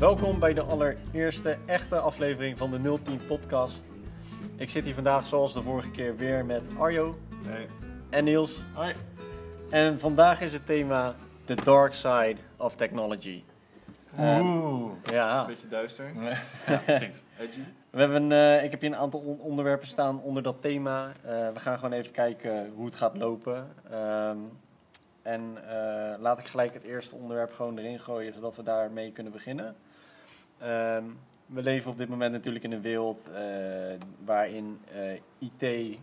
Welkom bij de allereerste echte aflevering van de 010 podcast. Ik zit hier vandaag zoals de vorige keer weer met Arjo en Niels. Hoi. En vandaag is het thema The Dark Side of Technology. Oeh. Ja, Een beetje duister. Ja, precies. Edgy. we hebben, eh, ik heb hier een aantal on- onderwerpen staan onder dat thema. Eh, we gaan gewoon even kijken hoe het gaat lopen. Ehm, en eh, laat ik gelijk het eerste onderwerp gewoon erin gooien, zodat we daarmee kunnen beginnen. Ehm, we leven op dit moment natuurlijk in een wereld eh, waarin eh, IT eh,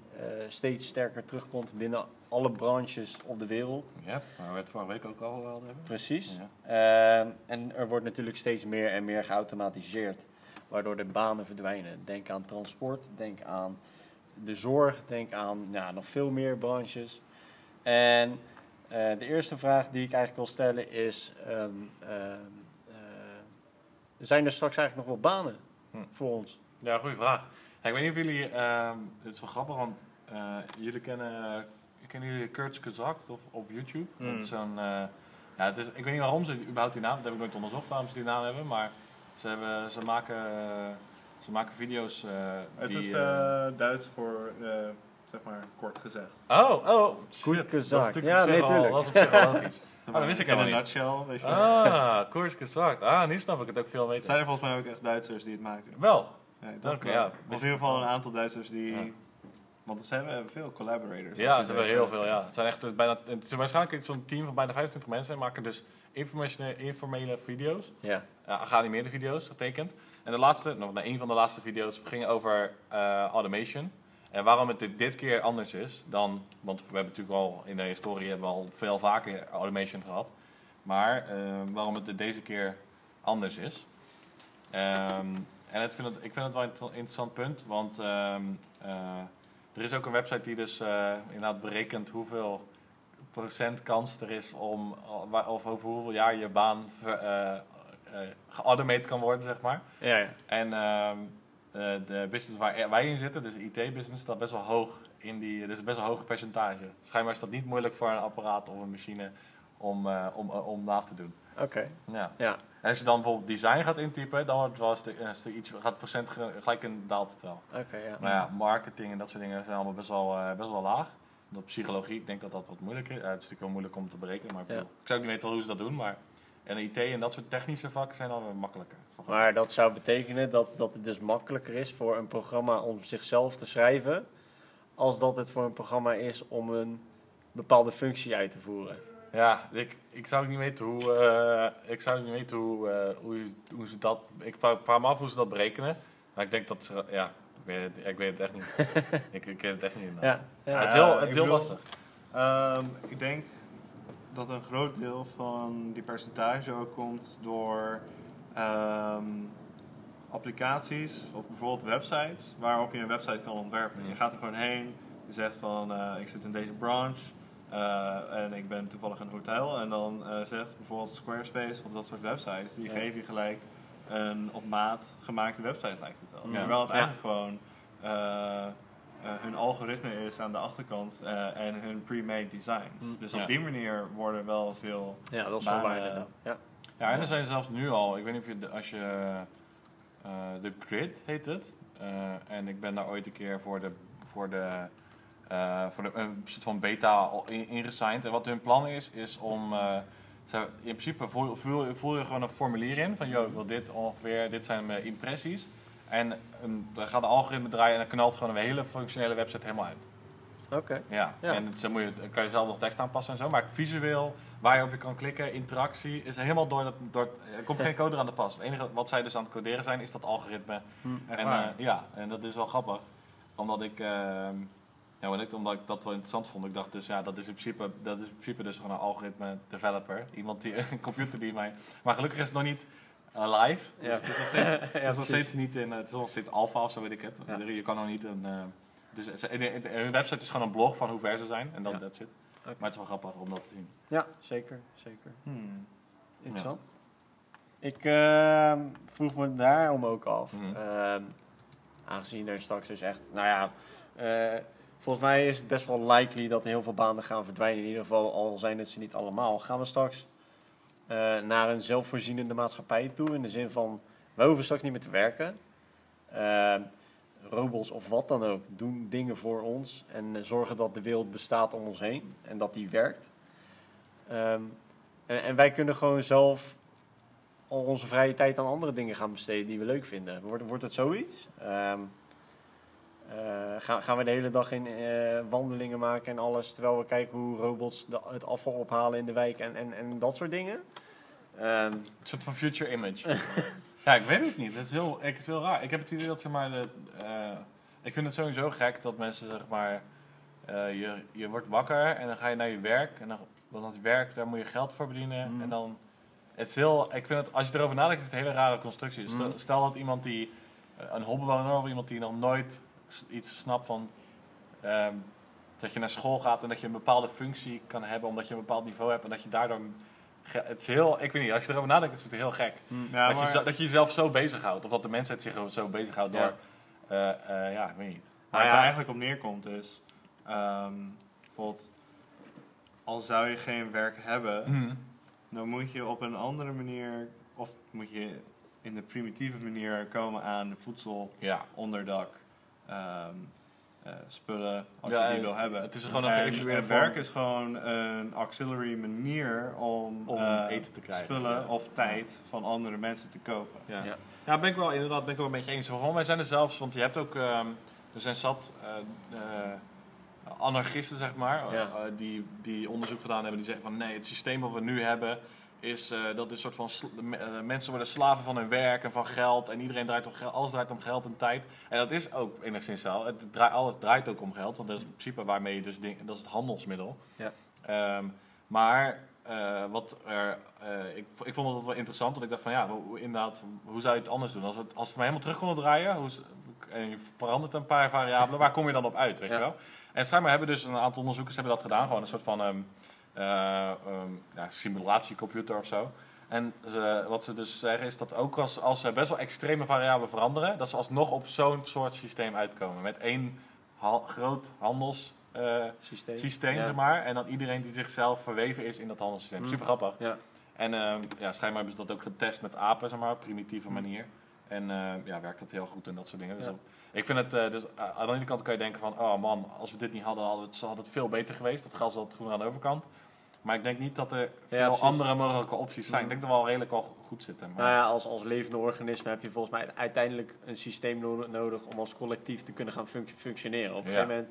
steeds sterker terugkomt binnen alle branches op de wereld. Ja, waar we het vorige week ook al wel hebben. Precies. Ja. Ehm, en er wordt natuurlijk steeds meer en meer geautomatiseerd, waardoor de banen verdwijnen. Denk aan transport, denk aan de zorg, denk aan ja, nog veel meer branches. En de eerste vraag die ik eigenlijk wil stellen is: ehm, ehm, eh, zijn er straks eigenlijk nog wel banen Hm. voor ons? Ja, goede vraag. Ja, ik weet niet of jullie, ehm het is wel grappig, want eh, jullie kennen, kennen jullie Kurt Kazak of op YouTube? Dat is Zo'n, eh, ja, het is, ik weet niet waarom ze überhaupt die naam, dat heb ik nooit onderzocht waarom ze die naam hebben, maar ze, hebben, ze, maken, ze maken video's eh, Het die... is Duits voor, eh, zeg maar, kort gezegd. oh, oh, is natuurlijk Ja, nee, wel- tuurlijk. Dat is op zich wel logisch. Oh, dat wist ik In een niet. nutshell, weet je wel. Ah, Kurt Kazak. Ah, nu snap ik het ook veel beter. zijn er volgens mij ook echt Duitsers die het maken. Wel. Ja, wel. ja, Of in ieder geval een aantal Duitsers die... Ja. Want ze hebben veel collaborators. Ja, ze hebben heel veel, ja. Het zijn echt eh, bijna, het is waarschijnlijk zo'n team van bijna 25 mensen en maken dus informele video's. Ja. Ja, geanimeerde video's getekend. En de laatste, nog een van de laatste video's ging over eh, automation. En waarom het dit, dit keer anders is dan, want we hebben natuurlijk al in de historie hebben we al veel vaker automation gehad. Maar eh, waarom het deze keer anders is. Ehm, en het vind het, ik vind het wel een inter- interessant punt, want ehm, eh, er is ook een website die dus eh, inderdaad berekent hoeveel procent kans er is om, eh, of over hoeveel jaar je baan geautomate kan worden, zeg maar. Ja, ja. En ehm, eh, de business waar wij in zitten, dus IT-business, staat best wel hoog in die, dus best wel hoge percentage. Schijnbaar is dat niet moeilijk voor een apparaat of een machine om, eh, om, om na te doen. Oké. Ja. Ja. En als je dan bijvoorbeeld design gaat intypen, dan wordt het wel er iets gaat het procent ge- gelijk in daalt het wel. Oké, ja. Maar ja, marketing en dat soort dingen zijn allemaal best wel, eh, best wel laag. Op psychologie, ik denk dat dat wat moeilijker is. Het is natuurlijk wel moeilijk om te berekenen, maar ik, Ja. bedoel, ik zou ook niet weten hoe ze dat doen. Maar en IT en dat soort technische vakken zijn dan weer makkelijker. Maar dat zou betekenen dat, dat het dus makkelijker is voor een programma om zichzelf te schrijven, als dat het voor een programma is om een bepaalde functie uit te voeren. Ja, ik, ik zou ook niet weten hoe, eh, ik zou niet weten hoe, eh, hoe, hoe ze dat. Ik vraag me af hoe ze dat berekenen. Maar ik denk dat ze, ja, ik weet het, ik weet het echt niet. ik, ik weet het echt niet. inderdaad. Ja, ja. het is heel, het is heel bedoel- lastig. Ehm, ik denk dat een groot deel van die percentage ook komt door ehm, applicaties of bijvoorbeeld websites waarop je een website kan ontwerpen. Je gaat er gewoon heen, je zegt van eh, ik zit in deze branche eh, en ik ben toevallig een hotel en dan eh, zegt bijvoorbeeld Squarespace of dat soort websites, die Ja. geven je gelijk een op maat gemaakte website lijkt het wel. Ja. Terwijl het Ja. eigenlijk gewoon hun algoritme is aan de achterkant en hun pre-made designs. Mm. Dus op die manier worden wel veel. ja, dat is wel waar inderdaad. Ja. Ja, en er zijn zelfs nu al, ik weet niet of je, de- als je, eh, de Grid heet het. Eh, en ik ben daar ooit een keer voor de, voor de, eh, voor de een soort van beta al in- ingesigned. En wat hun plan is, is om, in principe voel, voel, voel je gewoon een formulier in van, joh, ik wil dit ongeveer, dit zijn mijn impressies. En um, dan gaat de algoritme draaien en dan knalt gewoon een hele functionele website helemaal uit. Oké. Ja, Ja. en dan, moet je, dan kan je zelf nog tekst aanpassen en zo. Maar visueel, waar je op je kan klikken, interactie, is helemaal door dat. Door, er komt geen code aan de pas. Het enige wat zij dus aan het coderen zijn, is dat algoritme. Hm. En, eh, ja, en dat is wel grappig. Omdat ik, ehm, ja, wat ik, omdat ik dat wel interessant vond. Ik dacht dus, ja, dat is in principe, dat is in principe dus gewoon een algoritme developer. Iemand die, een computer die mij... Maar gelukkig is het nog niet eh, live. Dus Ja. het is nog steeds, het is nog steeds niet in, het is nog steeds alpha of zo weet ik het. Ja. Je kan nog niet een... eh, dus hun website is gewoon een blog van hoe ver ze zijn. En dan Ja. that's Maar het is wel grappig om dat te zien. Ja, zeker. zeker. Hmm. Interessant. Ik ehm, vroeg me daarom ook af. Mhm. ehm, aangezien er straks dus echt, nou ja, eh, volgens mij is het best wel likely dat heel veel banen gaan verdwijnen. In ieder geval, al zijn het ze niet allemaal. Gaan we straks eh, naar een zelfvoorzienende maatschappij toe. In de zin van, wij hoeven straks niet meer te werken. Of wat dan ook doen dingen voor ons en eh, zorgen dat de wereld bestaat om ons heen en dat die werkt. Ehm, en, en wij kunnen gewoon zelf al onze vrije tijd aan andere dingen gaan besteden die we leuk vinden. Wordt, wordt het zoiets? Ehm, eh, gaan, gaan we de hele dag in eh, wandelingen maken en alles, terwijl we kijken hoe robots de- het afval ophalen in de wijk en, en, en dat soort dingen? Ehm, Een soort van future image. ja, ik weet het niet. Dat is heel, ik, is heel raar. Ik heb het idee dat, zeg maar, de, eh, ik vind het sowieso gek dat mensen, zeg maar, eh, je, je wordt wakker en dan ga je naar je werk. En dan, dan dat werk, daar moet je geld voor verdienen. Mm. En dan, het is heel, ik vind het, als je erover nadenkt, is het een hele rare constructie. Stel, Mm. stel dat iemand die, eh, een hobbywoner of iemand die nog nooit iets snapt van... ehm, dat je naar school gaat en dat je een bepaalde functie kan hebben omdat je een bepaald niveau hebt en dat je daardoor het is heel, ik weet niet, als je erover nadenkt, is het heel gek. Ja, dat, je, zo- dat je jezelf zo bezighoudt, of dat de mensheid zich zo bezighoudt door, Ja. eh, ja, ik weet niet. Waar het er eigenlijk op neerkomt is, ehm, bijvoorbeeld, al zou je geen werk hebben, dan moet je op een andere manier, of moet je in de primitieve manier komen aan voedsel, Ja, onderdak, ehm, eh, spullen, als Ja, je die wil hebben. het is gewoon een En- geëvalueerde werk is gewoon een auxiliary manier om, Om eh, eten te krijgen, spullen ja. of tijd van andere mensen te kopen. ja. Ja. ja. ben ik wel inderdaad ben ik wel een beetje eens. Waarom? Wij zijn er zelfs, want je hebt ook, ehm, er zijn zat eh, eh, anarchisten, zeg maar, Ja. eh, eh, die, die onderzoek gedaan hebben, die zeggen van nee, het systeem wat we nu hebben, is eh, dat is een soort van me- eh, mensen worden slaven van hun werk en van geld en iedereen draait om geld, alles draait om geld en tijd. En dat is ook enigszins zo. Het draait, alles draait ook om geld, want dat is in principe waarmee je dus dingen, dat is het handelsmiddel. Ja. Ehm, maar eh, wat er, eh, ik, ik vond het wel interessant, want ik dacht van ja, hoe, inderdaad, hoe zou je het anders doen? Als, het, als het maar helemaal terug konden draaien, hoe, en je verandert een paar variabelen, waar kom je dan op uit, weet Ja. je wel? En schijnbaar hebben dus een aantal onderzoekers hebben dat gedaan, gewoon een soort van ehm, eh, ehm, ja, simulatiecomputer of zo. En ze- wat ze dus zeggen is dat ook als, als ze best wel extreme variabelen veranderen, dat ze alsnog op zo'n soort systeem uitkomen. Met één ha- groot handels eh, systeem. systeem, Ja. zeg maar. En dan iedereen die zichzelf verweven is in dat handelssysteem. Mm. Super grappig. Ja. En ehm, ja, schijnbaar hebben ze dat ook getest met apen, zeg maar, primitieve manier. En eh, ja, werkt dat heel goed en dat soort dingen. Dus Ja. Ik vind het, eh, dus eh, aan de ene kant kan je denken van, oh man, als we dit niet hadden, had het, had het veel beter geweest. Dat gas had groen aan de overkant. Maar ik denk niet dat er veel andere mogelijke opties zijn. Ik denk dat we wel redelijk al goed zitten. Maar, Nou ja, als, als levende organisme heb je volgens mij uiteindelijk een systeem no- nodig om als collectief te kunnen gaan func- functioneren. Op een gegeven moment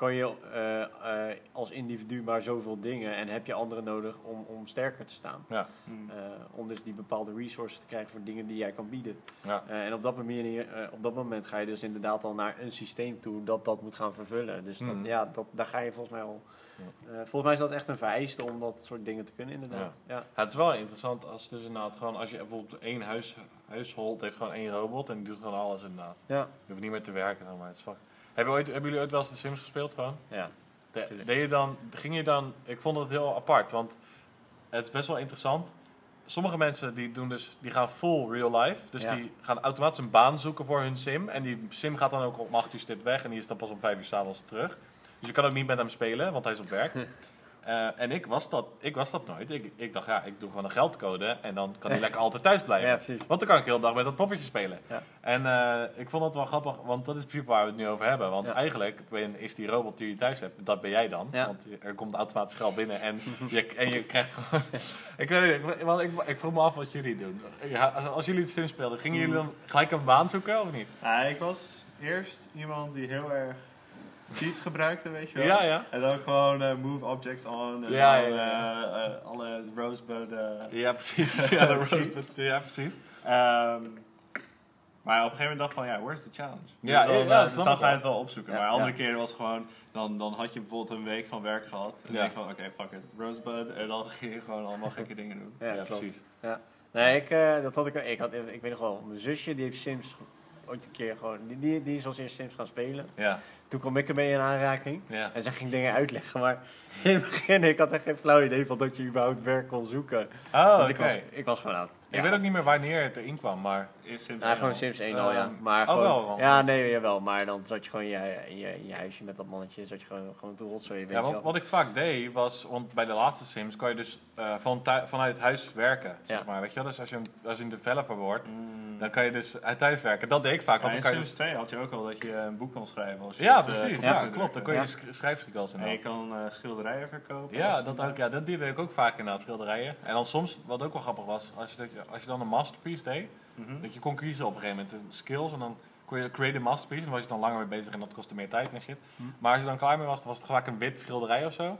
kan je eh, eh, als individu maar zoveel dingen en heb je anderen nodig om, om sterker te staan. ja, Hmm. Eh, om dus die bepaalde resources te krijgen voor dingen die jij kan bieden. ja. Eh, en op dat, manier, eh, op dat moment ga je dus inderdaad al naar een systeem toe dat dat moet gaan vervullen. Dus dat, Mhm. ja, dat, daar ga je volgens mij al. eh, volgens mij is dat echt een vereiste om dat soort dingen te kunnen, inderdaad. Ja. Ja, het is wel interessant als dus inderdaad gewoon, als je bijvoorbeeld één huis, huishold heeft gewoon één robot en die doet gewoon alles inderdaad. Ja. Je hoeft niet meer te werken, maar. Het is fuck. Hebben, ooit, hebben jullie ooit wel eens de Sims gespeeld gewoon? Ja. De, deed je dan, ging je dan, ik vond het heel apart, want het is best wel interessant. Sommige mensen die doen dus, die gaan full real life. Dus Ja. die gaan automatisch een baan zoeken voor hun sim. En die sim gaat dan ook om 8 uur stip weg en die is dan pas om 5 uur s'avonds terug. Dus je kan ook niet met hem spelen, want hij is op werk. Eh, en ik was dat, ik was dat nooit. Ik, ik dacht, ja, ik doe gewoon een geldcode en dan kan hij lekker altijd thuis blijven. Ja, precies. Want dan kan ik heel de dag met dat poppetje spelen. Ja. En eh, ik vond het wel grappig, want dat is precies waar we het nu over hebben. Want Ja. eigenlijk ben, is die robot die je thuis hebt, dat ben jij dan. Ja. Want er komt automatisch geld binnen en je, en je krijgt gewoon... ik weet niet, ik, want ik, ik vroeg me af wat jullie doen. Ja, als, als jullie het sim speelden, gingen jullie dan gelijk een baan zoeken of niet? Ja, ik was eerst iemand die heel erg cheats gebruikte, weet je wel. Ja, ja. En dan gewoon eh, move objects on. En Ja, dan, ja, ja. eh, eh, alle rosebud. eh, Ja, precies. Ja, de Precies. rosebud. ja precies. ehm, maar op een gegeven moment dacht van, ja, where's the challenge? Ja, dus dan, ja, dus ga je wel. het wel opzoeken. Ja, maar andere ja. keren was gewoon, dan, dan had je bijvoorbeeld een week van werk gehad. En Ja. dan denk van, oké, fuck it, rosebud. En dan ging je gewoon allemaal gekke dingen doen. Ja, Ja, precies. Nee, ik, eh, dat had ik, ik, had, ik weet nog wel, mijn zusje die heeft Sims ooit een keer gewoon, die, die, die is als eerste Sims gaan spelen. Ja. Toen kwam ik ermee in aanraking. Ja. En zij ging dingen uitleggen, maar in het begin, ik had echt geen flauw idee van dat je überhaupt werk kon zoeken. Oh, dus oké. ik, was, ik was gewoon aan het... Ik weet ook niet meer wanneer het erin kwam, maar... Is Sims Ja, gewoon 1 al. Sims 1 al, ja. Ehm, Maar oh, gewoon, wel. Ja, nee, jawel. Maar dan zat je gewoon in je, in je, in je huisje met dat mannetje, zat je gewoon, gewoon te rotzooi, Ja, je wat, ik vaak deed was, want bij de laatste Sims kan je dus eh, van vanuit huis werken, zeg Ja. maar. Weet je wel? Dus als je, een- als je een developer wordt, Mm. dan kan je dus uit thuis werken. Dat deed ik vaak. Ja, Want in dan kan je Sims 2 had je ook al dat je een boek kon schrijven. Als je ja, het, eh, precies. Ja, klopt. Dan kon je Ja. dus sch- schrijfstukjes En je in. kan eh, schilderijen verkopen. Ja, dat, ook, ja, dat deed ik ook vaak inderdaad, schilderijen. En dan soms, wat ook wel grappig was, als je, dat als je dan een masterpiece deed, Mhm. dat je kon kiezen op een gegeven moment de skills en dan kon je create a masterpiece. En dan was je dan langer mee bezig en dat kostte meer tijd en shit. Hm. Maar als je dan klaar mee was, dan was het vaak een wit schilderij of zo.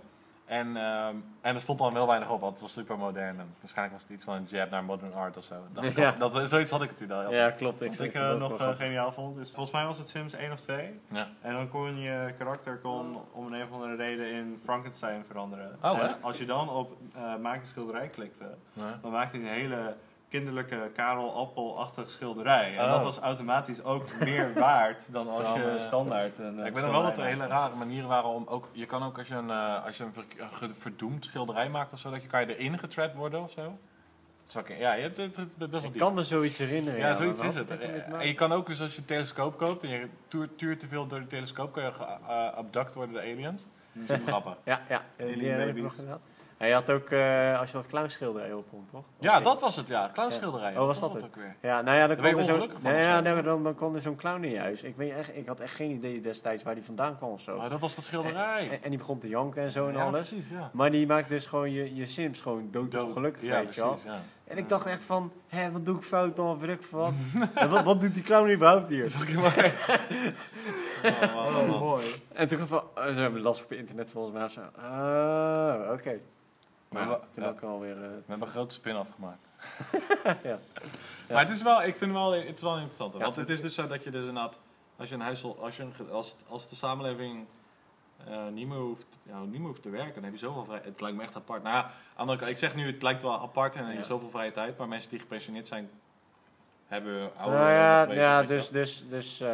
En, ehm, en er stond dan wel weinig op, want het was super modern. En waarschijnlijk was het iets van een jab naar modern art of zo. Dat, Ja. dat, dat- zoiets had ik het idee. Ja, klopt. Ik, Wat ik vond eh, nog eh, geniaal vond, is volgens mij was het Sims 1 of 2. Ja. En dan kon je karakter kon om een, een of andere reden in Frankenstein veranderen. Oh, en als je dan op eh maak een schilderij klikte, Ja. dan maakte hij een hele kinderlijke Karel Appel-achtig schilderij. En Oh. dat was automatisch ook meer waard dan als Dan, je eh, standaard een Ja, eh, ik weet nog wel dat er hele rare manieren waren om ook... Je kan ook als je een, eh, als je een, ver- een verdoemd schilderij maakt of zo, dat je kan je erin getrapt worden of zo. Dat is Ja, je hebt het, het, het best wel Ik diep. kan me zoiets herinneren. Ja, zoiets is het. En je kan ook dus als je een telescoop koopt en je tuurt, tuurt te veel door de telescoop, kan je geabduct worden door aliens. Super grappig. Ja, ja. Die Alien heb ik babies. Je had ook, eh, als je nog clownschilderij opkomt, toch? Ja, dat was het, ja. Clownschilderij. Oh, was dat het het? ook weer? Ja, nou ja, dan je kwam er zo'n nee, ja, zo? dan, dan, dan kwam er zo'n clown in je huis. Ik, weet echt, ik had echt geen idee destijds waar die vandaan kwam of zo. Oh, dat was dat schilderij. En, en die begon te janken en zo en ja, alles. precies, ja. Maar die maakt dus gewoon je, je Sims gewoon dood ongelukkig, Ja, weet je wel. precies, ja. En ik dacht echt van, hé, wat doe ik fout dan? Weet ik wat. wat, wat doet die clown überhaupt hier? Oh, wow, wow. mooi. En toen kwam van, uh, ze hebben last op internet volgens mij. Ah, oké. Maar Maar ja, wa- toen ja. ook alweer... eh, We hebben een grote spin-off gemaakt. ja. Maar het is wel, ik vind wel, het is wel interessant. Want het is dus zo dat je dus inderdaad, als je een huisel, als, je een, als, als de samenleving eh, niet, meer hoeft, ja, niet meer hoeft te werken, dan heb je zoveel vrij. Het lijkt me echt apart. Nou ja, andere ik zeg nu, het lijkt wel apart en dan heb je zoveel vrije tijd, maar mensen die gepensioneerd zijn, hebben oude Nou ja, bezig, ja weet je dus, dus, dus eh,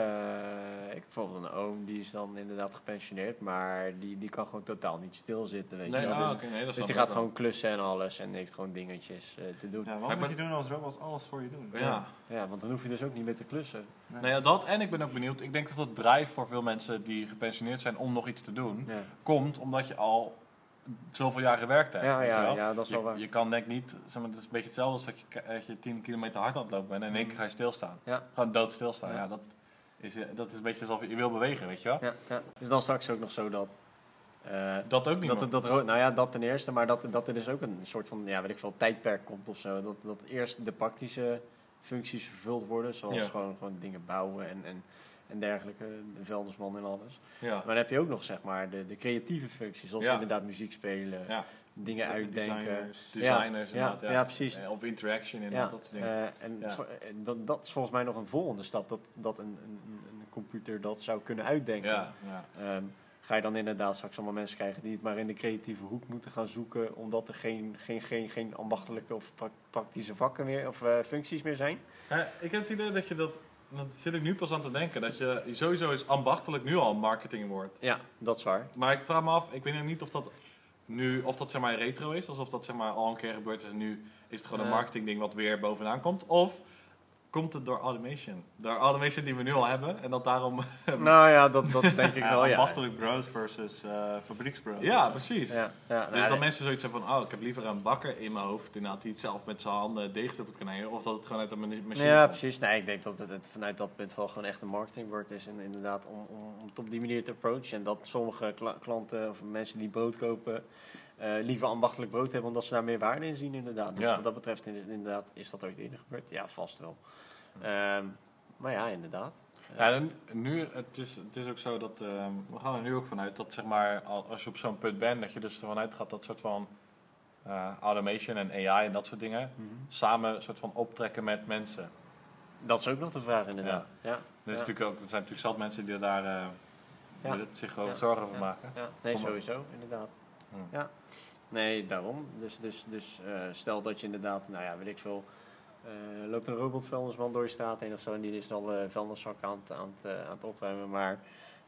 ik heb bijvoorbeeld een oom, die is dan inderdaad gepensioneerd, maar die, die kan gewoon totaal niet stilzitten, weet je wel. ah, Dus, nee, dat dus die gaat wel. gewoon klussen en alles en heeft gewoon dingetjes eh, te doen. Ja, wat ik moet je doen als robots alles voor je doen? Ja. Ja, want dan hoef je dus ook niet meer te klussen. Nee. Nou ja, dat en ik ben ook benieuwd. Ik denk dat het drive voor veel mensen die gepensioneerd zijn om nog iets te doen, Ja, komt omdat je al zoveel jaar gewerkt hebt. ja, ja, ja dat is wel Je, waar. je kan denk niet, zeg maar, het is een beetje hetzelfde als dat je, als je 10 kilometer hard aan het lopen bent en in één keer ga je stilstaan. Ja. Gewoon dood stilstaan. Ja. Ja. dat, is, eh, dat is een beetje alsof je, je wil bewegen, weet je wel? Ja, ja. Is dan straks ook nog zo dat... eh, Dat ook niet dat, dat, nou ja, dat ten eerste, maar dat, dat er dus ook een soort van, ja, weet ik veel, tijdperk komt of zo. Dat, dat eerst de praktische functies vervuld worden, zoals Ja. gewoon, gewoon dingen bouwen en, en, en dergelijke, de vuilnisman en alles. ja. Maar dan heb je ook nog, zeg maar, de, de creatieve functies, zoals Ja. inderdaad muziek spelen, Ja. dingen uitdenken. Designers. Designers Ja, ja, precies. Eh, Of interaction en dat soort dingen. eh, en eh, dat, dat is volgens mij nog een volgende stap, dat, dat een, een, een computer dat zou kunnen uitdenken. Ehm, ga je dan inderdaad straks allemaal mensen krijgen die het maar in de creatieve hoek moeten gaan zoeken, omdat er geen, geen, geen, geen ambachtelijke of pra- praktische vakken meer of functies meer zijn? Ik heb het idee dat je dat, dat zit ik nu pas aan te denken, dat je sowieso is ambachtelijk nu al marketing wordt. Ja, dat is waar. Maar ik vraag me af, ik weet nog niet of dat nu, of dat zeg maar retro is, alsof dat zeg maar al een keer gebeurd is en nu is het gewoon een marketingding wat weer bovenaan komt. Of komt het door automation? Door automation die we nu al hebben en dat daarom... Nou ja, dat, dat denk ik wel, ja. ambachtelijk brood versus eh, fabrieksbrood. ja, precies. Ja, ja, Dus nou, dat nee. mensen zoiets hebben van, oh, ik heb liever een bakker in mijn hoofd, inderdaad, die het zelf met zijn handen deeg op het kanalen, of dat het gewoon uit een machine Ja, komt. precies. Nee, ik denk dat het, vanuit dat punt wel gewoon echt een marketingwoord is. En inderdaad, om, om, om het op die manier te approachen. En dat sommige kla- klanten of mensen die brood kopen, eh, liever ambachtelijk brood hebben, omdat ze daar meer waarde in zien, inderdaad. Dus Ja. wat dat betreft, in- inderdaad, is dat ooit eerder gebeurd? Ja, vast wel. Ehm, maar ja, inderdaad. Ja, en nu, het is, het is ook zo dat, ehm, we gaan er nu ook vanuit dat zeg maar, al- als je op zo'n punt bent, dat je dus ervan uitgaat dat soort van eh, automation en AI en dat soort dingen Mhm. samen een soort van optrekken met mensen. Dat is ook nog de vraag, inderdaad. Ja. Er, is Ja. natuurlijk ook, er zijn natuurlijk zat mensen die er daar eh, Ja. zich Ja. zorgen over maken. Ja, nee, sowieso, inderdaad. Hmm. Ja. Nee, daarom. Dus, dus, dus eh, stel dat je inderdaad, nou ja, weet ik veel, eh, loopt een robotvuilnisman door je straat heen of zo en die is al eh vuilniszak aan het, aan, het, eh, aan het opruimen, maar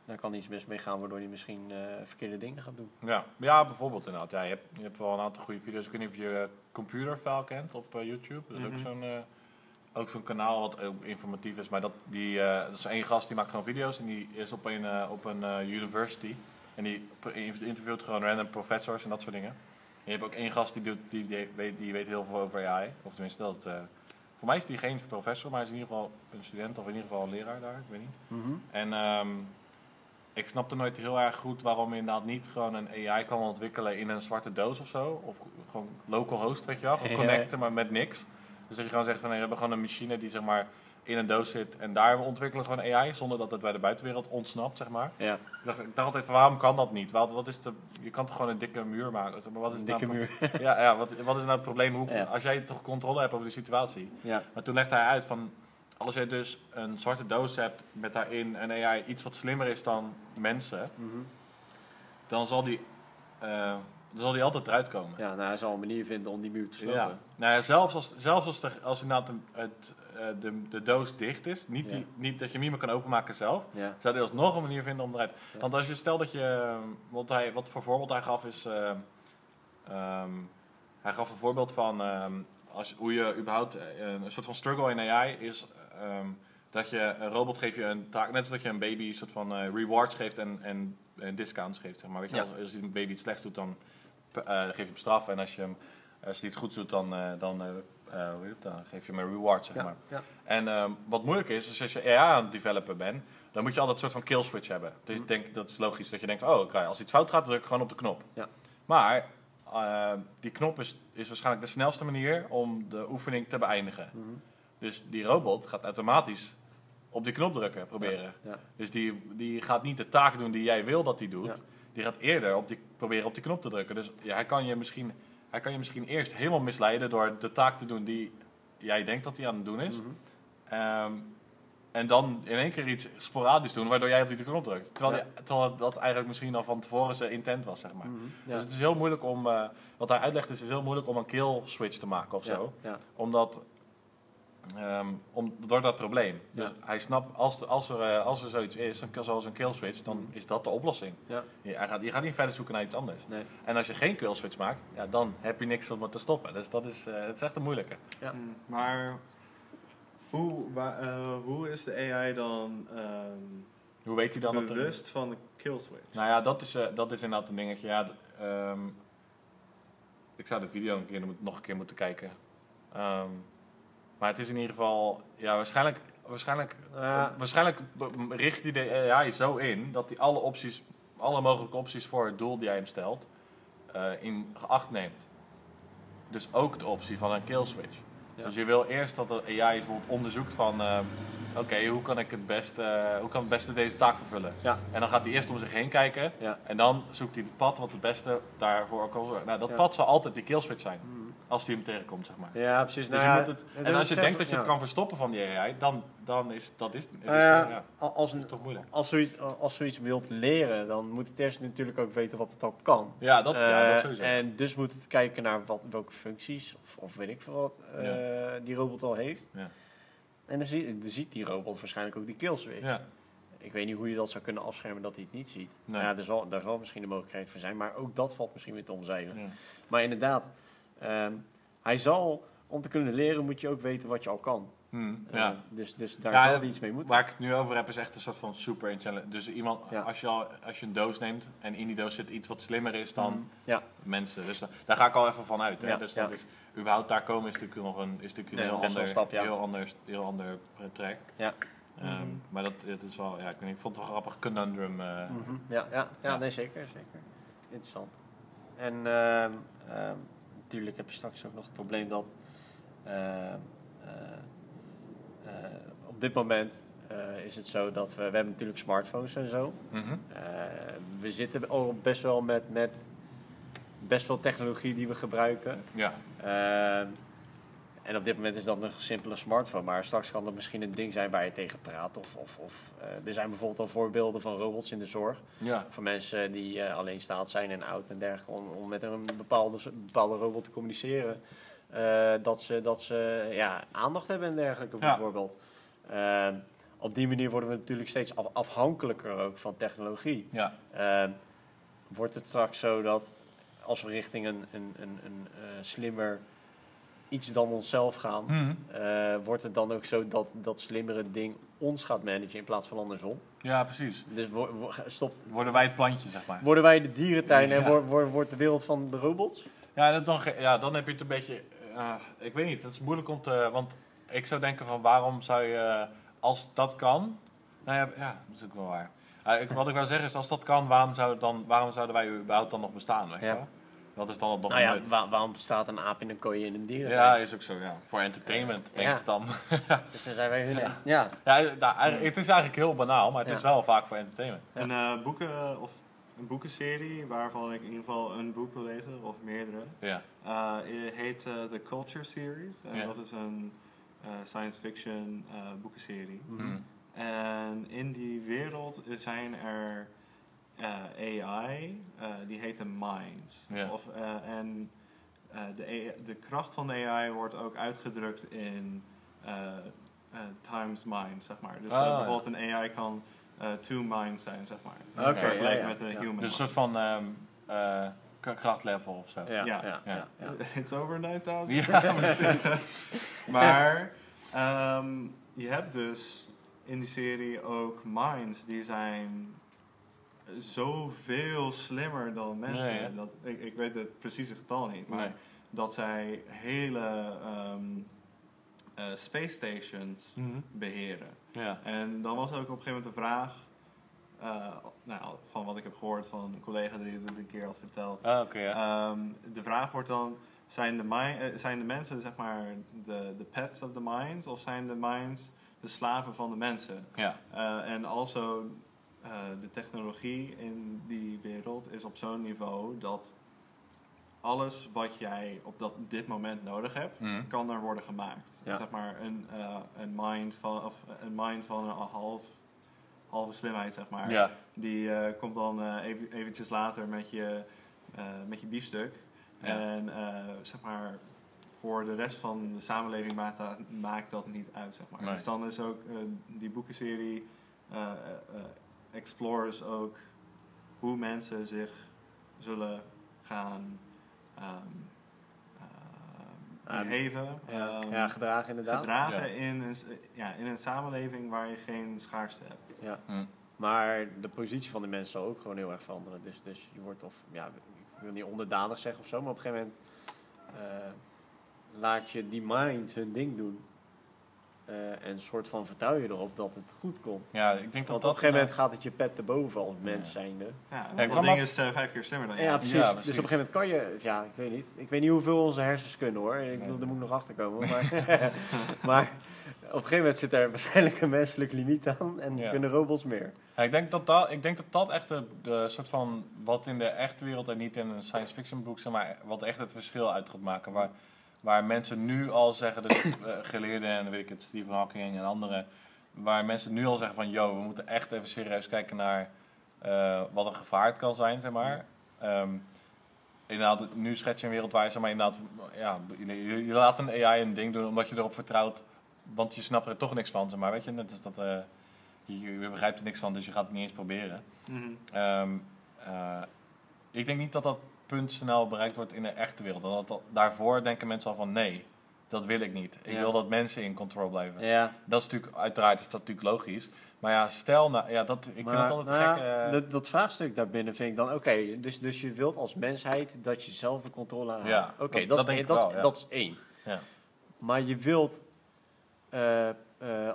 daar kan iets mis mee gaan waardoor hij misschien eh, verkeerde dingen gaat doen. Ja, ja bijvoorbeeld inderdaad. Ja, je, hebt, je hebt wel een aantal goede video's. Ik weet niet of je uh, Computerfile kent op YouTube. Dat is Mhm. ook zo'n eh, ook zo'n kanaal wat ook informatief is. Maar dat, die, dat is één gast die maakt gewoon video's en die is op een, op een university. En die interviewt gewoon random professors en dat soort dingen. En je hebt ook één gast die, doet, die, die, weet, die weet heel veel over AI. Of tenminste, dat, voor mij is die geen professor, maar hij is in ieder geval een student of in ieder geval een leraar daar. Ik weet niet. En ehm, ik snapte nooit heel erg goed waarom je inderdaad niet gewoon een AI kan ontwikkelen in een zwarte doos of zo. Of gewoon local host, weet je wel. Gewoon connecten, maar met niks. Dus dat je gewoon zegt van, nee, we hebben gewoon een machine die zeg maar in een doos zit. En daar ontwikkelen we gewoon AI, zonder dat het bij de buitenwereld ontsnapt, zeg maar. Ja, Ik dacht, ik dacht altijd van, waarom kan dat niet? Wat, wat is de, je kan toch gewoon een dikke muur maken? Maar wat is een nou dikke het muur. pro- Ja, ja wat, wat is nou het probleem? Hoe, Ja. Als jij toch controle hebt over de situatie. ja. Maar toen legde hij uit van, als je dus een zwarte doos hebt met daarin een AI iets wat slimmer is dan mensen, Mhm. dan zal die, eh, dan zal die altijd eruit komen. ja, nou, hij zal een manier vinden om die muur te slopen. Ja. Nou ja, zelfs als, zelfs als, de, als inderdaad het, de, de doos dicht is, niet, die, niet dat je hem niet meer kan openmaken zelf, Ja. zou hij alsnog een manier vinden om eruit. Want als je stel dat je, wat, hij, wat voor voorbeeld hij gaf is, eh, ehm, hij gaf een voorbeeld van ehm, als, hoe je überhaupt eh, een soort van struggle in AI is ehm, dat je een robot geeft je een taak, net zoals dat je een baby een soort van eh, rewards geeft en, en, en discounts geeft. Zeg maar. Weet je, Ja. als, als een baby iets slechts doet, dan eh, geef je hem straf en als je hem als iets goeds doet, dan, eh, dan, eh, dan geef je hem een reward, zeg Ja. maar. Ja. En ehm, wat moeilijk is, is als je AI aan het developen bent, dan moet je altijd een soort van kill switch hebben. Dus ik denk, dat is logisch dat je denkt, oh, oké, als iets fout gaat, druk ik gewoon op de knop. Ja. Maar eh, die knop is, is waarschijnlijk de snelste manier om de oefening te beëindigen. Mhm. Dus die robot gaat automatisch op die knop drukken, proberen. Dus die, die gaat niet de taak doen die jij wil dat hij doet. Die gaat eerder op die, proberen op die knop te drukken. Dus ja, hij, kan je misschien, hij kan je misschien eerst helemaal misleiden door de taak te doen die jij denkt dat hij aan het doen is. Mhm. Ehm, en dan in één keer iets sporadisch doen, waardoor jij op die knop drukt. Terwijl, Ja. die- terwijl dat eigenlijk misschien al van tevoren zijn intent was, zeg maar. Mhm. Ja. Dus het is heel moeilijk om, eh, wat hij uitlegt is, het is heel moeilijk om een kill switch te maken of zo. Ja. Omdat, ehm, om, door dat probleem. Dus hij snapt, als, er- als, er, eh, als er zoiets is, een- zoals een kill switch, dan Mhm. is dat de oplossing. Ja. Je, hij gaat, je gaat niet verder zoeken naar iets anders. Nee. En als je geen kill switch maakt, ja, dan heb je niks om het te stoppen. Dus dat is, eh, het is echt een moeilijke. Ja. Mm, Maar hoe, wa- eh, hoe is de AI dan ehm, Hoe weet hij dan dat er... bewust van de kill switch? Nou ja, dat is, eh, dat is inderdaad een dingetje. Ja, d- ehm, ik zou de video een keer, nog een keer moeten kijken. Ehm, maar het is in ieder geval... Ja, waarschijnlijk... Waarschijnlijk, Ja. waarschijnlijk richt hij de AI zo in dat hij alle opties, alle mogelijke opties voor het doel die jij hem stelt, eh, in geacht neemt. Dus ook de optie van een kill switch. Ja. Dus je wil eerst dat de AI bijvoorbeeld onderzoekt van, ehm, oké, hoe kan ik het beste, eh, hoe kan het beste deze taak vervullen? Ja. En dan gaat hij eerst om zich heen kijken en dan zoekt hij het pad wat het beste daarvoor kan zorgen. Nou, dat pad zal altijd die kill switch zijn, Mhm. Als hij hem tegenkomt, zeg maar. Ja, precies. Dus Nou je ja, moet het, het- en als je denkt dat je het kan verstoppen van die AI, dan, dan is dat is, is, Nou is- als, is toch moeilijk. als, zoiets, als zoiets wilt leren, dan moet het eerst natuurlijk ook weten wat het al kan. Ja, dat, ja, dat Eh, sowieso. En dus moet het kijken naar wat, welke functies, of, of weet ik veel wat, eh, die robot al heeft. Ja. En dan, zie, dan ziet die robot waarschijnlijk ook die kill switch. ja. Ik weet niet hoe je dat zou kunnen afschermen dat hij het niet ziet. Nee. Ja, daar, zal, daar zal misschien de mogelijkheid voor zijn, maar ook dat valt misschien weer te omzeilen. Ja. Maar inderdaad, ehm, hij zal, om te kunnen leren, moet je ook weten wat je al kan. Hm, Eh, ja. dus, dus daar Ja, zal iets mee moeten. Waar ik het nu over heb is echt een soort van super intelligent. Dus iemand, Ja. als, je al, als je een doos neemt en in die doos zit iets wat slimmer is dan Mhm. Ja. mensen. Dus da- daar ga ik al even van uit. Hè? Dus dat is, überhaupt daar komen is natuurlijk nog een, is natuurlijk een Nee, heel, ander, een stap, ja. heel, ander, heel ander traject. Ja. Ehm, Mhm. Maar dat, het is wel, ja, ik, weet ik vond het wel grappig conundrum. eh, Mhm. Ja, ja, ja, Ja. nee, zeker, zeker. Interessant. En ehm, natuurlijk heb je straks ook nog het probleem dat ehm, eh, eh, op dit moment eh, is het zo dat we, we hebben natuurlijk smartphones en zo. mhm. Eh, we zitten al best wel met, met best veel technologie die we gebruiken. Ja, Ehm, en op dit moment is dat een simpele smartphone, maar straks kan dat misschien een ding zijn waar je tegen praat. Of, of, of, eh, er zijn bijvoorbeeld al voorbeelden van robots in de zorg. ja. Voor mensen die eh alleenstaand zijn en oud en dergelijke, om, om met een bepaalde, bepaalde robot te communiceren. Eh, dat ze, dat ze ja, aandacht hebben en dergelijke Ja. bijvoorbeeld. Op die manier worden we natuurlijk steeds af- afhankelijker ook van technologie. Ja, wordt het straks zo dat als we richting een, een, een, een slimmer iets dan onszelf gaan, Mhm. eh, wordt het dan ook zo dat dat slimmere ding ons gaat managen in plaats van andersom? ja precies. Dus wo- wo- stopt, Worden wij het plantje, zeg maar. worden wij de dierentuin en wordt wordt- de wereld van de robots? Ja, dat dan, ja, dan heb je het een beetje... eh, ik weet niet, het is moeilijk om te... Want ik zou denken van waarom zou je... Als dat kan... Nou ja, ja dat is ook wel waar. Ik, wat ik wil zeggen is, als dat kan, waarom, zou dan, waarom zouden wij überhaupt dan nog bestaan? Weet Ja. wel? Dat is dan het nog Nou ja, waarom bestaat een aap in een kooi in een dierentuin? Ja, is ook zo, ja. Voor entertainment, denk Ja. ik dan. Dus dan zijn wij hun... Ja. Ja, nou, het is eigenlijk heel banaal, maar het Ja. is wel vaak voor entertainment. Ja. Een, eh, boeken, of een boekenserie waarvan ik in ieder geval een boek wil lezen, of meerdere. Ja. Eh, heet eh, The Culture Series. En Ja. dat is een eh, science fiction eh, boekenserie. Mhm. En in die wereld zijn er eh, AI, eh, die heten minds. Of, eh, en eh, de, AI de kracht van de AI wordt ook uitgedrukt in eh, eh, times minds, zeg maar. Dus Ah, ja. bijvoorbeeld een AI kan eh, two minds zijn, zeg maar. Oké, Vergeleken ja, ja. met een human Dus een mind. soort van ehm eh, krachtlevel of zo. Ja, ja, Ja. ja, Ja. ja. It's over 9000. Ja, precies. Maar ehm, je hebt dus in die serie ook minds die zijn zoveel slimmer dan mensen. Dat, ik, ik weet het precieze getal niet, maar Nee. dat zij hele ehm, eh, space stations Mhm. beheren. Ja. En dan was er ook op een gegeven moment de vraag, eh, nou, van wat ik heb gehoord van een collega die het een keer had verteld. Ah, ja. Ehm, de vraag wordt dan, zijn de, eh, zijn de mensen zeg maar de, de pets of the minds of zijn de minds de slaven van de mensen? ja. En also eh, de technologie in die wereld is op zo'n niveau dat alles wat jij op dat, dit moment nodig hebt, Mhm. kan er worden gemaakt. Ja. Zeg maar een, eh, een, mind van, of een mind van een half, halve slimheid, zeg maar. Ja. Die eh, komt dan even, eventjes later met je, met je biefstuk. Ja. En zeg maar, voor de rest van de samenleving maakt dat, maakt dat niet uit, zeg maar. Nee. Dus dan is ook die boekenserie explores ook hoe mensen zich zullen gaan uh, behaven, Ja, ehm, ja, gedragen inderdaad. gedragen Ja. in, een, ja, in een samenleving waar je geen schaarste hebt. Ja. Mhm. Maar de positie van de mensen zal ook gewoon heel erg veranderen. Dus, dus je wordt, of ja, ik wil niet onderdanig zeggen of zo, maar op een gegeven moment eh, laat je die mind hun ding doen. Eh, en een soort van vertrouw je erop dat het goed komt. ja, ik denk dat Want op dat... een gegeven moment gaat het je pet te boven als mens Ja. zijnde. Ja, ik dat ding is eh, vijf keer slimmer dan Ja, jij. precies. Ja, Dus op precies. een gegeven moment kan je, ja, ik weet niet. Ik weet niet hoeveel onze hersens kunnen hoor. Ik bedoel, daar moet ik nog achter komen. Maar, maar op een gegeven moment zit er waarschijnlijk een menselijk limiet aan en Ja. kunnen robots meer. Ja, ik, denk dat dat, ik denk dat dat echt de, de soort van wat in de echte wereld en niet in een science fiction boek, zeg maar, wat echt het verschil uit gaat maken. Waar, waar mensen nu al zeggen, eh, geleerden en weet ik het, Stephen Hawking en anderen, waar mensen nu al zeggen van, yo, we moeten echt even serieus kijken naar eh, wat een gevaar kan zijn, zeg maar. Ehm, inderdaad, nu schets je een wereld waar je, zeg maar, inderdaad, ja, je, je laat een AI een ding doen omdat je erop vertrouwt, want je snapt er toch niks van, zeg maar, weet je, net als dat... eh, je, je begrijpt er niks van, dus je gaat het niet eens proberen. Mhm. Ehm, eh, ik denk niet dat dat punt snel bereikt wordt in de echte wereld. Dat, dat- daarvoor denken mensen al van nee, dat wil ik niet. Ik Ja. wil dat mensen in control blijven. Ja, Dat is natuurlijk, uiteraard is dat natuurlijk logisch. Maar ja, stel nou, ja, dat, ik maar, vind het altijd nou gek. ja, dat, dat vraagstuk daarbinnen vind ik dan, oké, dus, dus je wilt als mensheid dat je zelf de controle houdt. Ja, oké, dat- dat, dat is dat, wel, ja. dat is één. Ja. Maar je wilt eh, eh,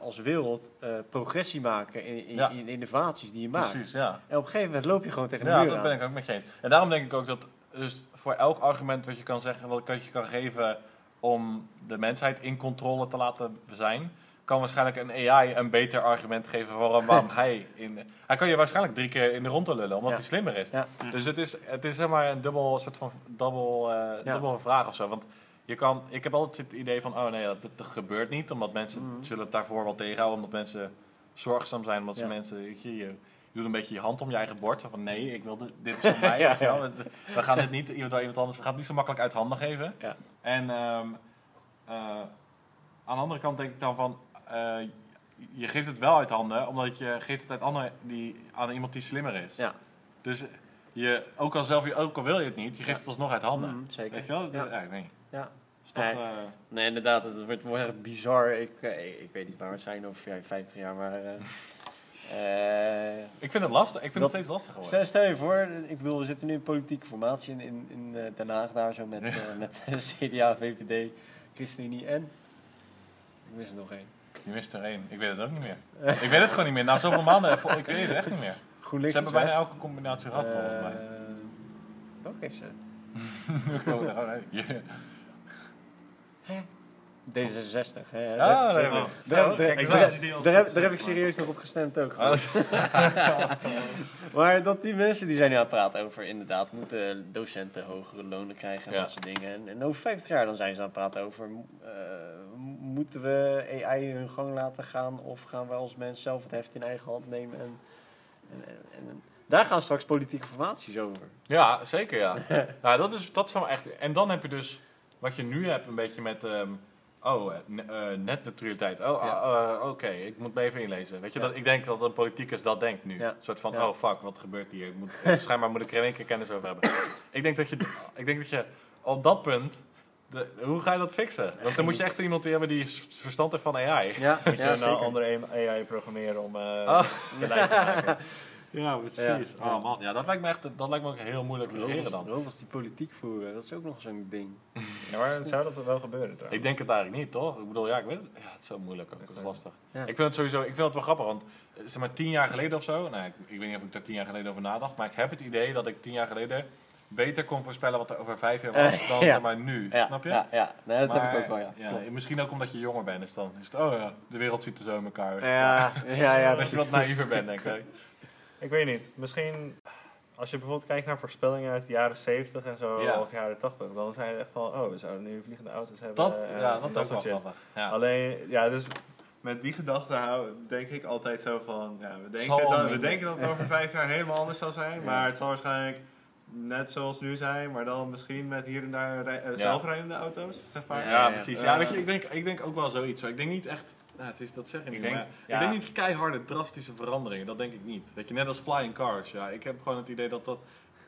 als wereld eh, progressie maken in, in, Ja. in innovaties die je maakt. precies, ja. En op een gegeven moment loop je gewoon tegen de Ja, muur dat aan. ben ik ook met je eens. En daarom denk ik ook dat dus voor elk argument wat je kan zeggen, wat je kan geven om de mensheid in controle te laten zijn, kan waarschijnlijk een AI een beter argument geven waarom, waarom hij in. Hij kan je waarschijnlijk drie keer in de rond lullen, omdat Ja. hij slimmer is. Ja. Dus het is, het is zeg maar een dubbel soort van dubbel, eh Ja. dubbel vraag of zo. Want je kan, ik heb altijd het idee van, oh nee, dat, dat gebeurt niet, omdat mensen Mhm. zullen het daarvoor wel tegenhouden, omdat mensen zorgzaam zijn, omdat ze mensen, je doet een beetje je hand om je eigen bord. Van nee, ik wil dit, dit is voor mij. Ja, ja. We gaan dit niet iemand, iemand anders, we gaan het niet zo makkelijk uit handen geven. Ja. En ehm, eh, aan de andere kant denk ik dan van, eh, je geeft het wel uit handen, omdat je geeft het uit handen die, aan iemand die slimmer is. Ja, Dus je, ook, al zelf, ook al wil je het niet, je geeft Ja. het alsnog uit handen. Mhm, zeker. Weet je wel? Dat- Ja. ja. nee. ja. Toch, Nee. eh, Nee, inderdaad, het wordt wel erg bizar. Ik, eh, ik weet niet waar we zijn over ja, 50 jaar, maar... eh, ik vind het lastig. Ik vind Dat- het steeds lastiger worden. Stel, je voor, ik bedoel, we zitten nu in politieke formatie in, in, in eh, Den Haag daar zo met, Ja. eh, met CDA, VVD, ChristenUnie en... Ik mis er nog één. Je mist er één. Ik weet het ook niet meer. ik weet het gewoon niet meer. Na zoveel maanden, ik weet het echt niet meer. GroenLinks Ze hebben bijna weg. elke combinatie gehad, volgens mij. Oké, zo. Ik geloof er gewoon uit. Ja. D66. Hè? Oh. nee. Daar, heb, ik serieus nog op gestemd ook. Oh. Maar dat die mensen die zijn nu aan het praten over inderdaad moeten docenten hogere lonen krijgen en Ja. dat soort dingen. En, en over 50 jaar dan zijn ze aan het praten over eh, moeten we AI hun gang laten gaan of gaan we als mens zelf het heft in eigen hand nemen en, en, en, en- daar gaan straks politieke formaties over. Ja, zeker ja. nou, dat is, dat is wel echt... En dan heb je dus wat je nu hebt een beetje met... ehm, oh, eh, ne- eh, netneutraliteit. Oh, Ja. ah, eh, oké, ik moet me even inlezen. Weet je, Ja. dat, ik denk dat een politicus dat denkt nu. Ja. Een soort van, oh fuck, wat gebeurt hier? Ik moet, eh, schijnbaar moet ik er in één keer kennis over hebben. ik, denk dat je, ik denk dat je op dat punt... De, hoe ga je dat fixen? Want dan moet je echt iemand hebben die verstand heeft van AI. Ja, Moet je nou andere AI programmeren om eh Oh. beleid te maken? Ja, precies. Ja. Oh man, ja, dat lijkt me echt dat lijkt me ook heel moeilijk regeren Robots, dan. robots die politiek voeren, dat is ook nog zo'n ding. Ja, maar zou dat wel gebeuren trouwens? Ik denk het eigenlijk niet, toch? Ik bedoel, ja, ik weet het. Ja, het is zo moeilijk ook. Het is lastig. Ja. Ik vind het sowieso, ik vind het wel grappig, want eh, zeg maar tien jaar geleden of zo, nou, ik, ik weet niet of ik daar tien jaar geleden over nadacht, maar ik heb het idee dat ik tien jaar geleden beter kon voorspellen wat er over vijf jaar was dan Ja. zeg maar nu. Ja, Snap je? Ja, ja. Nee, dat heb ik ook wel, ja. Klopt. Misschien ook omdat je jonger bent, dus dan is het, oh ja, de wereld ziet er zo in elkaar. Ja, ja, ja. Als je wat naïver bent, denk ik. Ik weet niet. Misschien als je bijvoorbeeld kijkt naar voorspellingen uit de jaren 70 en zo, Ja. of jaren 80, dan zijn het echt van, oh, we zouden nu vliegende auto's hebben. Dat, en ja, dat, is wel soort shit. grappig. Ja. Alleen, ja, dus Met die gedachte hou, denk ik altijd zo van, ja, we, denken dat, we denken dat het over vijf jaar helemaal anders zal zijn, Ja. maar het zal waarschijnlijk net zoals nu zijn, maar dan misschien met hier en daar rij- eh, Ja. zelfrijdende auto's, zeg maar. Ja, Ja, ja. precies. Eh, Ja, weet je, ik denk, ik denk ook wel zoiets. Ik denk niet echt, nou, het is, dat zeg ik niet, denk- maar ja. ik denk niet keiharde, drastische veranderingen. Dat denk ik niet. Weet je, net als flying cars. Ja, ik heb gewoon het idee dat dat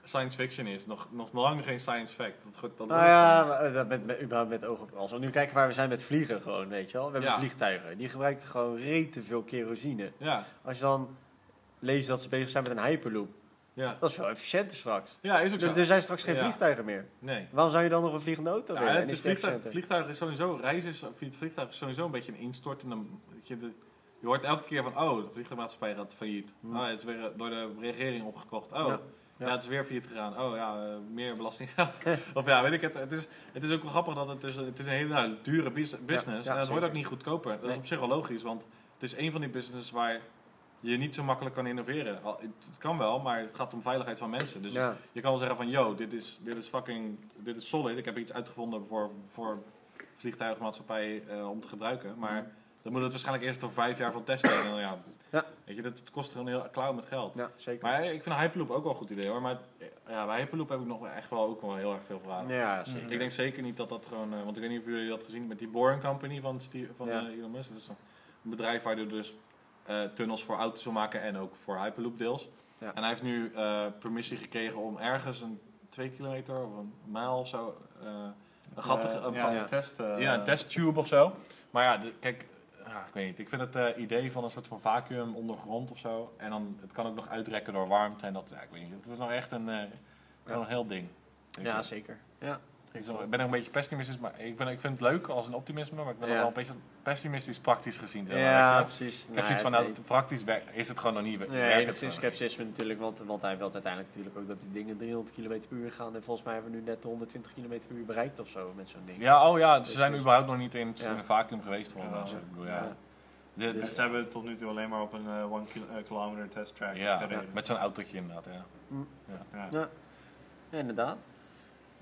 science fiction is. Nog, nog lang geen science fact. Dat, dat, Nou ja, maar dat met, met, überhaupt met oog op als we nu kijken waar we zijn met vliegen gewoon, weet je wel. We hebben Ja. vliegtuigen, die gebruiken gewoon rete veel kerosine. Ja, Als je dan leest dat ze bezig zijn met een hyperloop, ja. dat is veel efficiënter straks. ja, is ook zo. Er, er zijn straks geen vliegtuigen meer. Nee. Waarom zou je dan nog een vliegende auto Ja, het is is vliegtuig, is sowieso, reizen is, of het vliegtuig is sowieso een beetje een instortende... Je, de, je hoort elke keer van, oh, de vliegtuigmaatschappij gaat failliet. Oh, het is weer eh, door de regering opgekocht. Oh, Ja. ja. Ja. het is weer failliet gegaan. Oh ja, eh, meer belastinggeld. of ja, weet ik het. Het is, het is ook wel grappig dat het is, het is een hele nou, dure bus- business. ja, en het wordt ook niet goedkoper. Dat is op zich wel logisch, want het is een van die businesses waar je niet zo makkelijk kan innoveren. Al- Het kan wel, maar het gaat om veiligheid van mensen. Dus Ja. je kan wel zeggen van, yo, dit is, dit is fucking, dit is solid. Ik heb iets uitgevonden voor, voor vliegtuigmaatschappij eh, om te gebruiken. Maar dan moet het waarschijnlijk eerst door vijf jaar van testen. En dan, ja, Ja. Weet je, dat het kost gewoon heel klauw met geld. ja, zeker. Maar ik vind Hyperloop ook wel een goed idee hoor. Maar eh, ja, bij Hyperloop heb ik nog echt wel ook wel heel erg veel vragen. ja, zeker. Ik denk zeker niet dat dat gewoon... eh, want ik weet niet of jullie dat gezien met die Boring Company van, Steve, van Ja. Elon Musk. Dat is een bedrijf waar je dus tunnels voor auto's wil maken en ook voor Hyperloop deels. Ja. En hij heeft nu eh, permissie gekregen om ergens een twee kilometer of een mijl of zo... eh, een gat te... Eh, een ja, een test. eh, ja, een testtube of zo. Maar ja, de- kijk, ik weet niet. Ik vind het eh, idee van een soort van vacuüm ondergrond of zo. En dan, het kan ook nog uitrekken door warmte. En dat, ja, ik weet niet. Het is nog echt een, eh, wel een heel ding. Ja, zeker. Ja. Ik, ben nog een beetje pessimistisch, maar ik, ben, ik vind het leuk als een optimisme. Maar ik ben Ja. nog wel een beetje pessimistisch praktisch gezien. zeg maar, Ja, precies. Ik heb zoiets van, nou, praktisch is het gewoon nog niet. Nee, werkt dat het is gewoon. scepticisme natuurlijk, want, want hij wil uiteindelijk natuurlijk ook dat die dingen 300 km per uur gaan. En volgens mij hebben we nu net de 120 km per uur bereikt of zo met zo'n ding. Ja, oh ja, Dus- ze zijn dus- überhaupt nog niet in, Ja. in een vacuüm geweest volgens mij. Ja. Dus ik bedoel, ja. Ja. De- de- Dus ze hebben het tot nu toe alleen maar op een 1 kilometer test track ja, gereden. met zo'n autootje inderdaad, ja. Ja. Ja. Ja, inderdaad.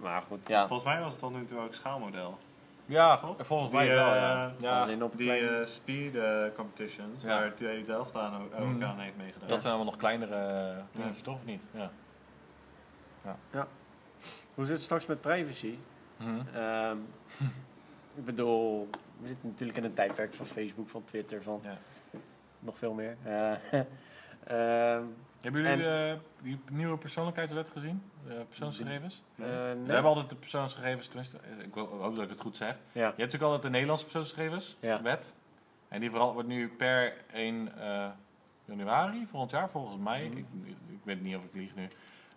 Maar goed, ja. Volgens mij was het tot nu toe ook schaalmodel. Ja, Toch? volgens Die, mij wel, eh, ja. ja. In op Die klein- eh, speed eh, competitions, Ja. waar TU Delft aan ook, Mhm. aan heeft meegedaan. Dat zijn allemaal nog kleinere dingetjes, toch of niet? Ja. Hoe zit het straks met privacy? Ehm, ik bedoel, we zitten natuurlijk in een tijdperk van Facebook, van Twitter, van Ja. nog veel meer. Eh, ehm, Hebben jullie eh, die nieuwe persoonlijkheidswet gezien? De persoonsgegevens? eh, We nee. hebben altijd de persoonsgegevens, tenminste, eh, ik wil- hoop dat ik het goed zeg. Ja. Je hebt natuurlijk altijd de Nederlandse persoonsgegevenswet. En die vooral wordt nu per 1 eh, januari volgend jaar, volgens mij, Mhm. ik, ik weet niet of ik lieg nu,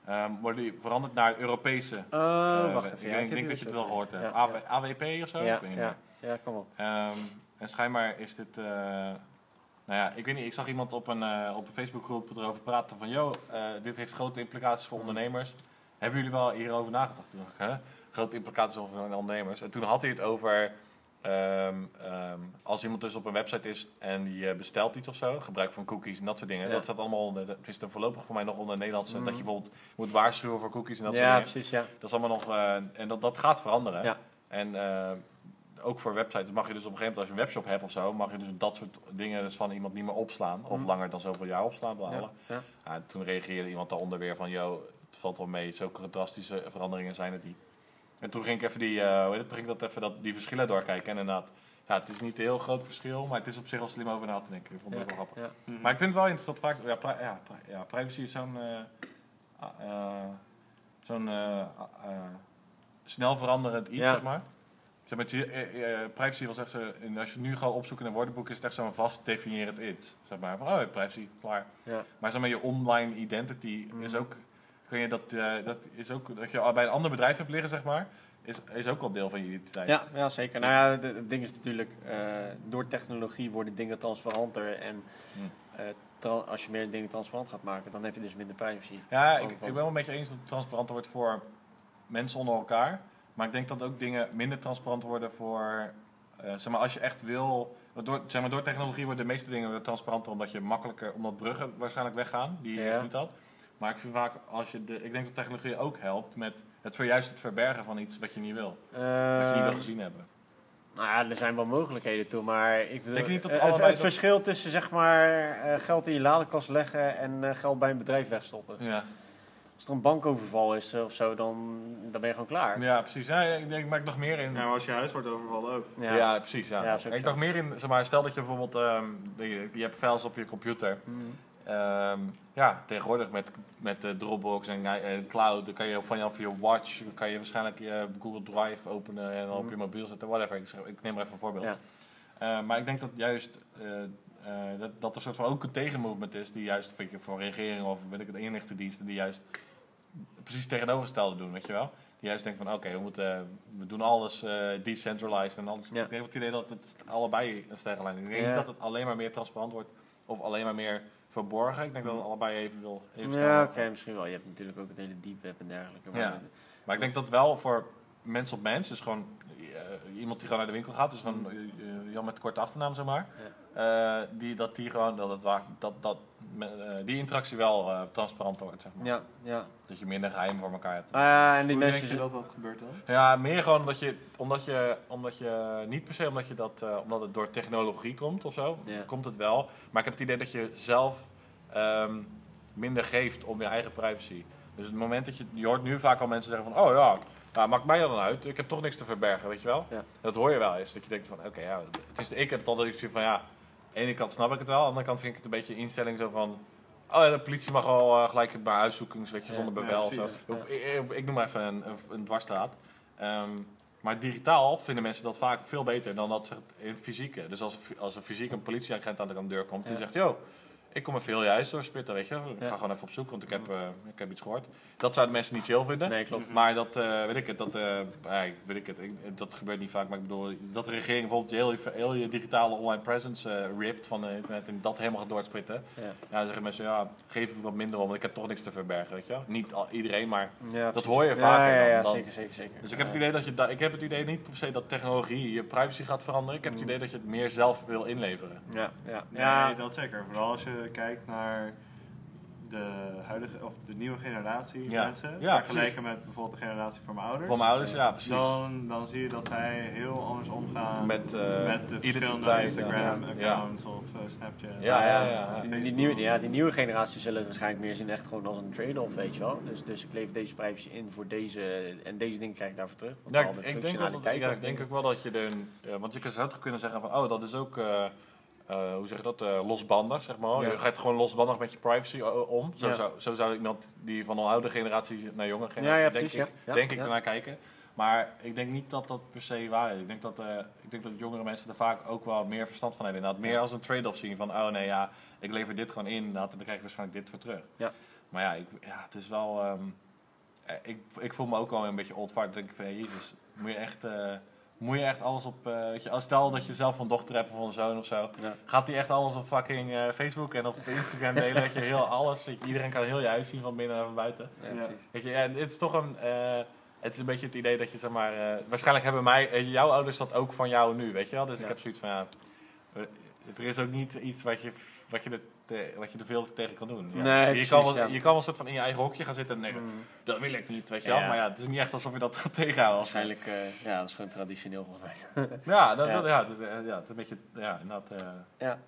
ehm wordt die veranderd naar de Europese. Oh, eh, wacht wet. even. Ik ja, denk, dat je het wel gehoord hebt. Ja, AW- ja. AWP of zo? Ja, ik weet niet ja, ja, kom op. Ehm, en schijnbaar is dit. eh, nou ja, ik weet niet, ik zag iemand op een, eh, op een Facebookgroep erover praten van: joh, eh, dit heeft grote implicaties voor ondernemers. Hebben jullie wel hierover nagedacht? Toen dacht ik, hè? Grote implicaties voor ondernemers. En toen had hij het over. ehm, ehm, als iemand dus op een website is en die eh, bestelt iets of zo, gebruik van cookies en dat soort dingen. Ja. Dat staat allemaal onder, de- het is er voorlopig voor mij nog onder Nederlandse, Mhm. dat je bijvoorbeeld moet waarschuwen voor cookies en dat soort Ja, dingen. precies, ja. Dat is allemaal nog, eh, en dat, dat gaat veranderen. Ja. En eh, ook voor websites mag je dus op een gegeven moment, als je een webshop hebt of zo, mag je dus dat soort dingen dus van iemand niet meer opslaan. Of Mhm. langer dan zoveel jaar opslaan. Ja, toen reageerde iemand daaronder weer van, yo, valt wel mee, zulke drastische veranderingen zijn het niet. En toen ging ik even die, eh, hoe heet het, toen ging ik dat even dat, die verschillen doorkijken. En inderdaad, ja, het is niet een heel groot verschil, maar het is op zich wel slim over na te denken. Ik vond het wel grappig. Ja. Mhm. Maar ik vind het wel interessant vaak. Ja, pri- ja, pri- ja privacy is zo'n. eh, ah, eh, zo'n eh, ah, snel veranderend iets, Ja. zeg maar. Zeg maar, is- privacy zeggen, ze, en als je nu gaat opzoeken in een woordenboek, is het echt zo'n vast definierend iets. Zeg maar, van oh, privacy, klaar. Ja. Maar zeg maar, je online identity is Mhm. ook. Kun je dat, eh, dat is ook. Dat je al bij een ander bedrijf hebt liggen, zeg maar. Is, is ook wel deel van je identiteit. Ja, ja, zeker. Nou ja, het ding is natuurlijk, eh, door technologie worden dingen transparanter. En Hmm. eh, tra- als je meer dingen transparant gaat maken, dan heb je dus minder privacy. Ja, ik, ik ben wel een beetje eens dat het transparanter wordt voor mensen onder elkaar. Maar ik denk dat ook dingen minder transparant worden voor... zeg maar, als je echt wil... Door, zeg maar, door technologie worden de meeste dingen transparanter... omdat je makkelijker... omdat bruggen waarschijnlijk weggaan, die je Ja. eerst niet had. Maar ik vind vaak, als je de, ik denk dat technologie ook helpt met het verjuist het verbergen van iets wat je niet wil. Wat je niet wil Eh, gezien hebben. Nou ja, er zijn wel mogelijkheden toe, maar ik bedoel, Denk niet dat het, het verschil tussen zeg maar eh, geld in je ladekast leggen en eh, geld bij een bedrijf wegstoppen. Ja, Als er een bankoverval is eh, of zo, dan, dan ben je gewoon klaar. ja precies. Ja, ik denk, maar ik dacht meer in... Ja, maar als je huis wordt overvallen ook. Ja, precies. Ja. Ja, ik dacht meer in, zeg maar, stel dat je bijvoorbeeld, ehm, je, je hebt files op je computer. Mhm. Ehm, ja, tegenwoordig met, met Dropbox en, eh, cloud, dan kan je vanaf je watch, dan kan je waarschijnlijk je Google Drive openen en op je mobiel zetten, whatever. Ik, neem maar even een voorbeeld. Ja. Eh, maar ik denk dat juist eh, eh, dat, dat er soort van ook een tegenmovement is die juist vind je, voor regeringen of weet ik het, inlichtingendiensten die juist precies het tegenovergestelde doen, weet je wel. Die juist denken van oké, we moeten we doen alles decentralized en alles. Ja. Ik denk het idee dat het allebei een sterke lijn is. Ik denk Ja. niet dat het alleen maar meer transparant wordt of alleen maar meer verborgen. Ik denk dat het allebei even wil. Even Ja, oké, misschien wel. Je hebt natuurlijk ook het hele deep web en dergelijke. maar- Ja. Maar ik denk dat wel voor mens op mens, dus gewoon eh, iemand die gewoon naar de winkel gaat, dus gewoon eh, Jan met korte achternaam, zeg maar. Eh, die, dat die gewoon, dat, het, dat, dat, eh, die interactie wel eh, transparant wordt, zeg maar. Ja, ja. Dat je minder geheim voor elkaar hebt. Ah, ja, en die Hoe mensen... denk je dat dat gebeurt dan? Ja, meer gewoon omdat je, omdat je, omdat je niet per se omdat, je dat, eh, omdat het door technologie komt of zo, Ja. komt het wel. Maar ik heb het idee dat je zelf ehm, minder geeft om je eigen privacy. Dus het moment dat je, je hoort nu vaak al mensen zeggen van, oh ja, nou, maakt mij dan uit, ik heb toch niks te verbergen, weet je wel. Ja. Dat hoor je wel eens, dat je denkt van, oké, ja, het is, ik heb het altijd iets van, ja, de ene kant snap ik het wel, aan de andere kant vind ik het een beetje instelling zo van, oh ja, de politie mag al eh, gelijk bij huiszoekings, weet je, zonder bevel of zo. precies, ja. Ik, ik, noem maar even een, dwarsstraat. Ehm, maar digitaal vinden mensen dat vaak veel beter dan dat ze het in fysieke. Dus als, als een fysiek een politieagent aan de deur komt, die Ja. zegt, yo, ik kom even heel je huis doorspitten, weet je. Ik Ja. ga gewoon even op zoek, want ik heb, eh, ik heb iets gehoord. Dat zouden mensen niet chill vinden. Nee, klopt. Maar dat, eh, weet ik het, dat, eh, ja, ik- weet ik het, ik- dat gebeurt niet vaak. Maar ik bedoel, dat de regering bijvoorbeeld je heel, je- heel je digitale online presence eh, ript van het internet en dat helemaal gaat doorspitten. Ja. Ja, dan zeggen mensen, ja, geef wat minder om, want ik heb toch niks te verbergen, weet je. Niet al, iedereen, maar... Ja, Dat hoor je vaker Ja, dan- ja, dan- zeker, zeker, zeker. Dus ik heb het idee dat je, da- ik heb het idee niet per se dat technologie je privacy gaat veranderen. Ik heb het idee dat je het meer zelf wil inleveren. Ja, ja. Nee, ja. dat zeker. Vooral als je kijkt naar de huidige of de nieuwe generatie Ja. mensen. Ja, vergeleken met bijvoorbeeld de generatie van mijn ouders. Voor mijn ouders, ja, precies. Dan, dan zie je dat zij heel anders omgaan Met, eh, met de verschillende Instagram-accounts of eh, Snapchat. Ja, ja, ja, ja. Die, nieuwe, ja, die nieuwe generatie zullen het waarschijnlijk meer zien echt gewoon als een trade-off, weet je wel. Dus, dus ik lever deze privacy in voor deze en deze dingen krijg ik daarvoor terug. Ja, Bepaalde ik, ik denk, dat, ja, ik denk ook wel dat je ja, want je zou toch kunnen zeggen van, oh, dat is ook, eh, eh, hoe zeg je dat, eh, losbandig, zeg maar. Ja. Je gaat gewoon losbandig met je privacy eh, om. Zo, Ja. zou, zo zou iemand die van een oude generatie naar jonge generatie, ja, denk, ik, denk ik ernaar kijken. Maar ik denk niet dat dat per se waar is. Ik denk dat, ik denk dat jongere mensen er vaak ook wel meer verstand van hebben. Inderdaad, meer als een trade-off zien van, oh nee, ja, ik lever dit gewoon in, inderdaad, en dan krijg ik waarschijnlijk dit voor terug. Ja. Maar ja, ik, ja het is wel... ehm, eh, ik, ik voel me ook al een beetje old denk ik van, jezus, moet je echt... moet je echt alles op, eh, weet je, als stel dat je zelf een dochter hebt of een zoon of zo, Ja. gaat die echt alles op fucking eh, Facebook en op Instagram delen, dat je heel alles, je- iedereen kan heel je huis zien van binnen en van buiten. Ja, Ja. precies. Weet je, ja, het is toch een, eh, het is een beetje het idee dat je, zeg maar, eh, waarschijnlijk hebben mij, jouw ouders dat ook van jou nu, weet je wel? Dus ik heb zoiets van, ja, er is ook niet iets wat je, wat je, er, te- wat je er veel tegen kan doen. Ja. Nee, je, precies, kan wel, ja. je kan wel een soort van in je eigen hokje gaan zitten en denken, Mm. dat wil ik niet, weet je wel? Maar ja, het is niet echt alsof je dat gaat tegenhouden. Waarschijnlijk, eh, ja, dat is gewoon traditioneel volgens mij. Ja, dat, Ja. Dat, ja, het is, eh, ja, het is een beetje, ja, inderdaad, eh, Ja.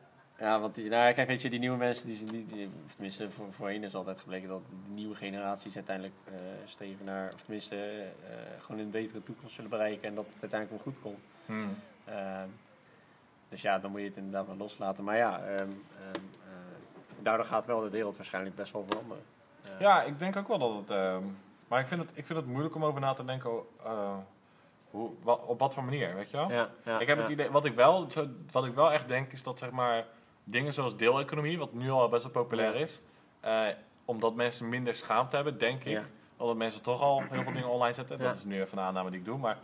Ja, want die, nou, kijk, weet je, die nieuwe mensen, die, zijn niet- die, of tenminste, voor, voorheen is altijd gebleken dat de nieuwe generaties uiteindelijk eh, streven naar, of tenminste, gewoon een betere toekomst zullen bereiken en dat het uiteindelijk wel goed komt. hmm. Ehm, dus ja, dan moet je het inderdaad wel loslaten. Maar ja, ehm, ehm, eh, daardoor gaat wel de wereld waarschijnlijk best wel veranderen. Eh, Ja, ik denk ook wel dat het. ehm, maar ik vind het, ik vind het moeilijk om over na te denken. eh, hoe, wa- op wat voor manier, weet je wel? ja, ja, ik heb ja. het idee, wat ik, wel, wat ik wel echt denk, is dat zeg maar dingen zoals deeleconomie, wat nu al best wel populair is, eh, omdat mensen minder schaamte hebben, denk ik. Omdat mensen toch al heel veel dingen online zetten. Dat is nu even een aanname die ik doe. Maar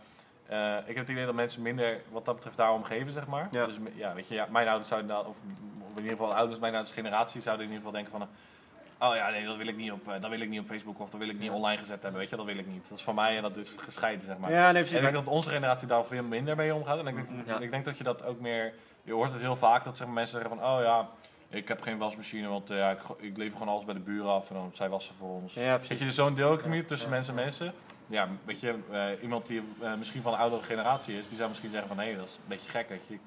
eh, ik heb het idee dat mensen minder wat dat betreft daarom geven, zeg maar. Ja. Dus ja, weet je, ja, mijn ouders zouden, dat- of in ieder geval ouders, mijn ouders generatie, zouden in ieder geval denken van... Oh ja, nee, dat wil ik niet op, eh, dat wil ik niet op Facebook of dat wil ik niet online gezet hebben. Weet je, dat wil ik niet. Dat is van mij en dat is gescheiden, zeg maar. Ja, nee, En ik denk dat onze generatie daar veel minder mee omgaat. En ik denk, Ja. ik denk dat je dat ook meer... Je hoort het heel vaak dat zeg maar, mensen zeggen van... Oh ja, ik heb geen wasmachine, want eh, ja, ik, ik lever gewoon alles bij de buren af. En dan zij wassen voor ons. Ja, Weet je, zo'n deeleconomie tussen mensen en mensen. Ja, weet je, eh, iemand die eh, misschien van een oudere generatie is... Die zou misschien zeggen van... Hé, dat is een beetje gek, weet je.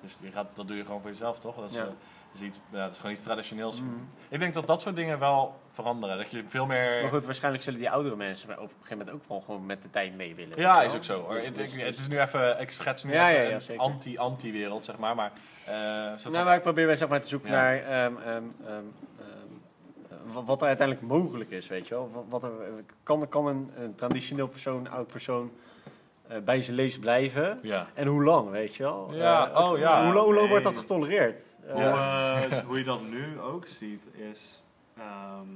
Dus je gaat, dat doe je gewoon voor jezelf, toch? Dat is, Ja. eh, dat is, iets, ja, dat is gewoon iets traditioneels. Mhm. Ik denk dat dat soort dingen wel veranderen. Dat je veel meer... Maar goed, waarschijnlijk zullen die oudere mensen op een gegeven moment ook wel gewoon met de tijd mee willen. Ja, is ook zo hoor. Dus- Ik dus- het dus- is nu even, ik schets nu Ja, even een anti-anti-wereld, zeg maar. Maar, Nou, maar ik probeer zeg maar, te zoeken naar ehm, ehm, ehm, wat er uiteindelijk mogelijk is, weet je wel. Wat, er, kan, kan een, een traditioneel persoon, een oud persoon, eh, bij zijn lees blijven? ja. En hoe lang, weet je wel? Ja, Eh, oh, ja. Hoe, lang- hoe lang Nee. wordt dat getolereerd? Hoe, eh, hoe je dat nu ook ziet, is ehm,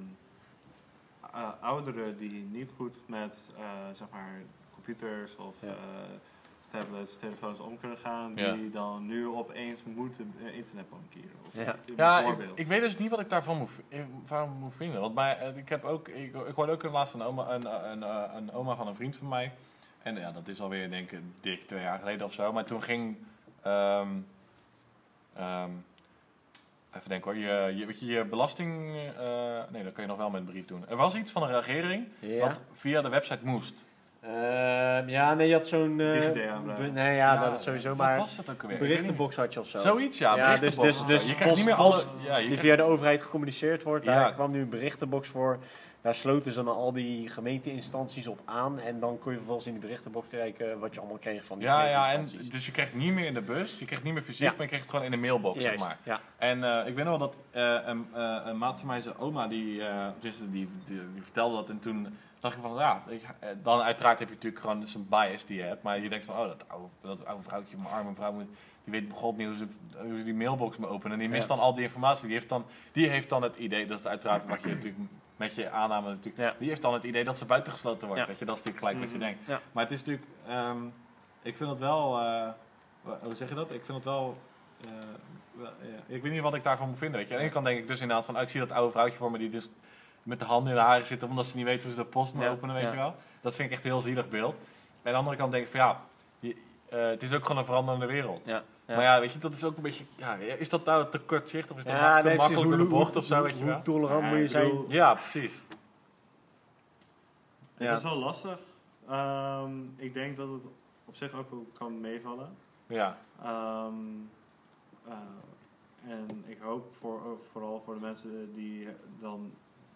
eh, ouderen die niet goed met eh, zeg maar computers of Ja. eh, tablets, telefoons om kunnen gaan, Ja. die dan nu opeens moeten eh, internetbankieren. Of Ja. Ja, ik, weet dus niet wat ik daarvan moet, eh, van moet vinden. Want bij, eh, ik, heb ook, ik, ik hoorde ook laatst een oma, een, een, eh, een oma van een vriend van mij. En ja, dat is alweer denk ik dik twee jaar geleden of zo. Maar toen ging... ehm, ehm, even denken hoor. Je, je, weet je, je belasting... eh, nee, dat kan je nog wel met een brief doen. Er was iets van een regering ja. wat via de website moest. Ehm, ja, nee, je had zo'n... eh, be- nee, ja, dat is sowieso Wat maar... was dat ook? Berichtenbox had je of zo. Zoiets, ja. Ja, dus- dus- dus je krijgt niet meer post- alle... Ja, je die via de overheid gecommuniceerd wordt. Ja. Daar kwam nu een berichtenbox voor. Daar sloten ze dan al die gemeenteinstanties op aan. En dan kon je vervolgens in die berichtenbox kijken wat je allemaal kreeg van die ja, ja, en dus je krijgt niet meer in de bus, je krijgt niet meer fysiek, Ja. maar je krijgt het gewoon in de mailbox, Juist, zeg maar. ja. En eh, ik weet nog wel dat eh, een, eh, een maat van mij, zijn oma, die, eh, dus die, die, die vertelde dat. En toen dacht ik van, ja, eh, dan uiteraard heb je natuurlijk gewoon zo'n bias die je hebt. Maar je denkt van, oh, dat oude, dat oude vrouwtje, mijn arme vrouw, moet- die weet begot niet hoe ze, hoe ze die mailbox moet openen. En die mist Ja. dan al die informatie. Die heeft, dan, die heeft dan het idee, dat is uiteraard wat je natuurlijk met je aanname natuurlijk... Ja. Die heeft dan het idee dat ze buitengesloten wordt, Ja. weet je. Dat is natuurlijk gelijk wat je Mhm. denkt. Maar het is natuurlijk, ehm, ik vind het wel, eh, hoe zeg je dat? Ik vind het wel, eh, wel, ik weet niet wat ik daarvan moet vinden. Weet je. Aan de ene kant denk ik dus inderdaad van, oh, ik zie dat oude vrouwtje voor me die dus met de handen in de haren zit omdat ze niet weet hoe ze de post moet Ja, openen, weet ja. je wel. Dat vind ik echt een heel zielig beeld. En aan de andere kant denk ik van, ja, je- eh, het is ook gewoon een veranderende wereld. Ja, ja. Maar ja, weet je, dat is ook een beetje, ja, is dat nou te kortzicht of is dat ma- te nee, makkelijk door de Hoe- bocht of zo, hoe- weet je Hoe wel? tolerant Ja, moet je zijn? Ja, precies. Het Ja. is wel lastig. Ehm, ik denk dat het op zich ook wel kan meevallen. Ja, Ehm, eh, en ik hoop voor, vooral voor de mensen die dan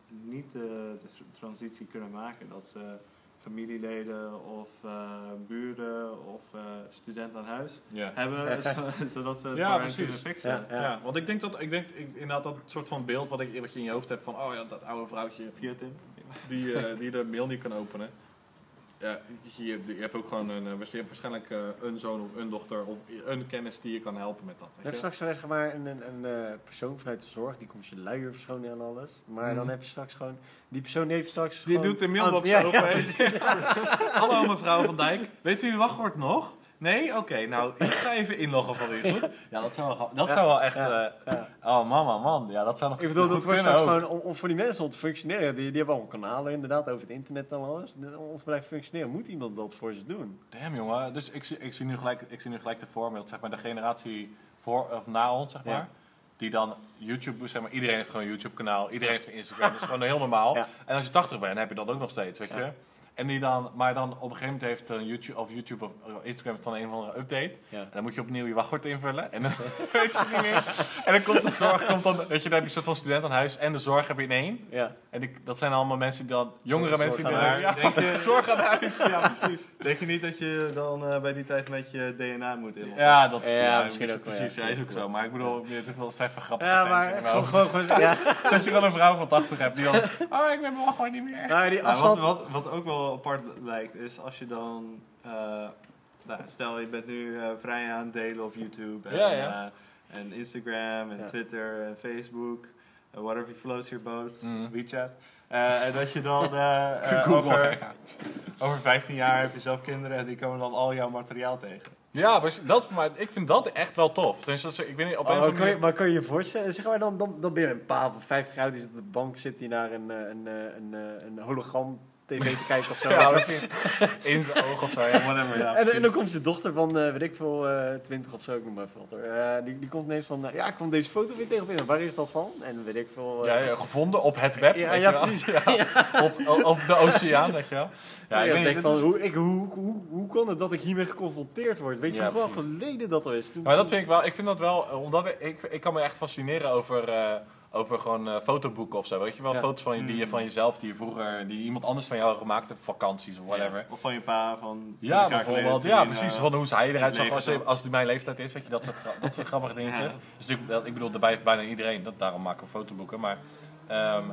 niet de, de transitie kunnen maken, dat ze familieleden of eh, buren of eh, student aan huis Ja. hebben, zo- zodat ze het Ja, voor hen kunnen fixen. Ja. Ja. want ik denk dat, ik denk ik, inderdaad dat soort van beeld wat, ik, wat je in je hoofd hebt van, oh ja, dat oude vrouwtje Via Tim. die, eh, die de mail niet kan openen. Ja, je, je hebt ook gewoon een, eh, je hebt waarschijnlijk eh, een zoon of een dochter of een kennis die je kan helpen met dat. Je Weet hebt je? straks zeg maar een, een, een eh, persoon vanuit de zorg, die komt je luier verschonen en alles. Maar dan Mhm. heb je straks gewoon, die persoon heeft straks Die gewoon doet de mailbox Ja, open. ja. Hallo mevrouw Van Dijk, weet u uw wachtwoord nog? Nee? Oké, nou, ik ga even inloggen voor u, goed? Ja, dat zou wel, dat Ja, zou wel echt... ja, eh, ja. oh, mama, man. Ja, dat zou nog Ik bedoel, dat wordt kunnen straks ook. gewoon om, om voor die mensen om te functioneren. Die, die hebben allemaal kanalen inderdaad over het internet en alles. Om te blijven functioneren moet iemand dat voor ze doen. Damn, jongen. Dus ik, zie- ik, zie nu gelijk, ik zie nu gelijk de voorbeeld, zeg maar, de generatie voor of na ons, zeg maar. Die dan YouTube, zeg maar, iedereen heeft gewoon een YouTube-kanaal, iedereen heeft een Instagram, dat is gewoon heel normaal. Ja. En als je 80 bent, heb je dat ook nog steeds, weet je. Ja. En die dan, maar dan op een gegeven moment heeft een YouTube of YouTube of eh, Instagram heeft dan een of andere update. Ja. En dan moet je opnieuw je wachtwoord invullen. En dan weet je niet meer. En dan komt de zorg, komt dan, weet je, dan heb je een soort van student aan huis en de zorg heb je in één. Ja. En die, dat zijn allemaal mensen die dan, jongere Zorg mensen die dan, ja, Denk je- zorg aan huis. Ja, precies. Denk je niet dat je dan eh, bij die tijd met je DNA moet inloggen? Ja, dat is Ja, misschien ook wel, Precies, ja. ja, is ook zo. Maar ik bedoel, het is wel even grappig. Ja, maar gewoon, gewoon, gewoon- ja. Als je gewoon een vrouw van 80 hebt die dan, oh, ik ben mijn wachtwoord niet meer. Nou, die Ja, wat, wat, wat ook wel apart lijkt, is als je dan... eh, nou, stel, je bent nu eh, vrij aan het delen op YouTube en, Ja, ja. eh, en Instagram en Ja. Twitter en Facebook. whatever floats your boat, Mhm. WeChat. Eh, en dat je dan over, over 15 jaar heb je zelf kinderen en die komen dan al jouw materiaal tegen. Ja, maar dat, mij- ik vind dat echt wel tof. Dus dat ik weet niet, op een Oh, maar, kan je, maar kan je je voorstellen, zeg maar, dan, dan, dan ben je een pa van 50 jaar, die zit op de bank, zit hij naar een, een, een, een hologram tv te kijken of zo. Ja, misschien in zijn oog of zo, ja, whatever. Ja, en, dan komt je dochter van, eh, weet ik veel, eh 20 of zo, ik noem maar wat hoor. Eh, die, die komt ineens van, ja, ik kwam deze foto weer tegen internet. Waar is dat van? En weet ik veel. ja, ja, gevonden op het web. Ja, ja, precies. Ja, op, op, de oceaan, weet je wel. Ja, ik denk van, is- hoe, ik, hoe, hoe, hoe kan het dat ik hiermee geconfronteerd word? Weet je nog wel geleden dat er is? Toen, Maar dat vind ik wel, ik vind dat wel, omdat ik, ik, ik kan me echt fascineren over, over gewoon eh, fotoboeken of zo. Weet je wel, Ja. foto's van je, die je van jezelf, die je vroeger, die iemand anders van jou gemaakt heeft, vakanties of whatever. Of van je pa van 20 Ja, bijvoorbeeld. Ja, precies. eh, Van hoe hij eruit zag als, als die mijn leeftijd is. Weet je, dat soort, dat soort grappige dingetjes. Ja. Dus natuurlijk, ik bedoel, daarbij heeft bijna iedereen. Dat, daarom maken we fotoboeken. Maar ehm,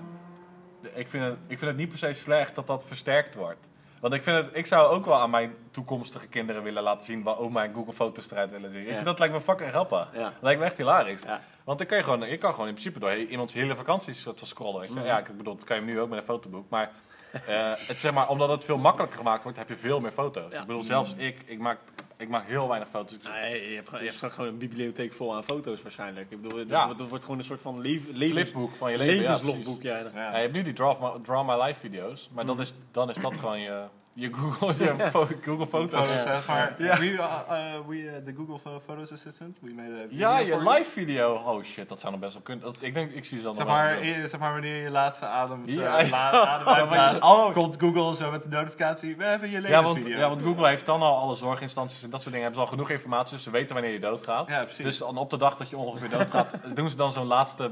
ik, vind het, ik vind het niet per se slecht dat dat versterkt wordt. Want ik, vind het, ik zou ook wel aan mijn toekomstige kinderen willen laten zien waar oma en Google foto's eruit willen zien. Weet je, Ja. dat lijkt me fucking grappig. Ja. Dat lijkt me echt hilarisch. Ja. Want dan kan je, gewoon, je kan gewoon in principe door iemands hele vakanties van scrollen. Mhm. Ja, ik bedoel, dat kan je nu ook met een fotoboek. Maar, eh, het, zeg maar omdat het veel makkelijker gemaakt wordt, heb je veel meer foto's. Ja. Ik bedoel, zelfs ik, ik maak, ik maak heel weinig foto's. Ik- Nee, je hebt, gewoon- je hebt straks gewoon een bibliotheek vol aan foto's waarschijnlijk. Ik bedoel, dat, Ja. wordt- dat wordt gewoon een soort van leef, levens, Flipboek van je leven. ja, levenslogboek. Ja, Ja. Ja, je hebt nu die Draw My, Draw My Life video's, maar dan, is, dan is dat gewoon je, je Google, je Google Foto's, zeg maar. Ja. We, uh, uh, we uh, the Google Pho- Photos Assistant, we made a video Ja, je live video. Oh shit, dat zou nog best wel kunnen. Dat, ik denk, ik zie ze dan Zeg maar, eh, zeg maar wanneer je laatste adem, zo, Ja, ja. la- adem uitblaast, Oh. komt Google zo met de notificatie, we hebben je Ja want, levensvideo. ja, want Google heeft dan al alle zorginstanties en dat soort dingen. Hebben ze al genoeg informatie, dus ze weten wanneer je doodgaat. Ja, precies. Dus dan op de dag dat je ongeveer doodgaat, doen ze dan zo'n laatste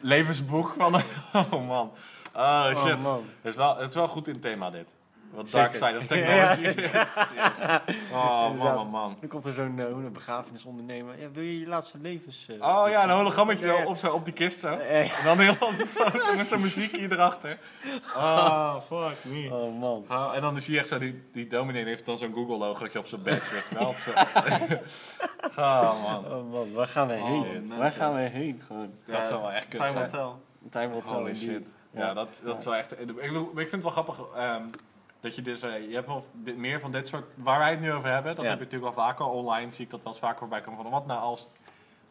levensboek van... oh man. Oh shit. Oh, man. Het, is wel, het is wel goed in het thema dit. Wat dark side of technology. Oh man, man. Dan komt er zo'n een begrafenisondernemer. Ja, wil je je laatste levens... eh, Oh ja, een hologrammetje Ja, ja. zo op, zo op die kist zo. Eh, En dan heel die foto met zo'n muziekje erachter. Oh, fuck me. Oh man. Oh, en dan zie je echt zo, die, die dominee heeft dan zo'n Google logootje op zijn badge, weet wel. Op zijn- oh man. Oh man, waar gaan we Oh, heen? waar gaan we heen? Gewoon. Dat zou wel echt kut Time will zijn. tell. Time will tell Holy shit. Ja, dat, dat wel echt... Ik, ik vind het wel grappig ehm, dat je dus... eh, je hebt wel meer van dit soort... Waar wij het nu over hebben, dat Ja. heb je natuurlijk wel vaker. Online zie ik dat wel eens vaker voorbij komen van... Wat nou als...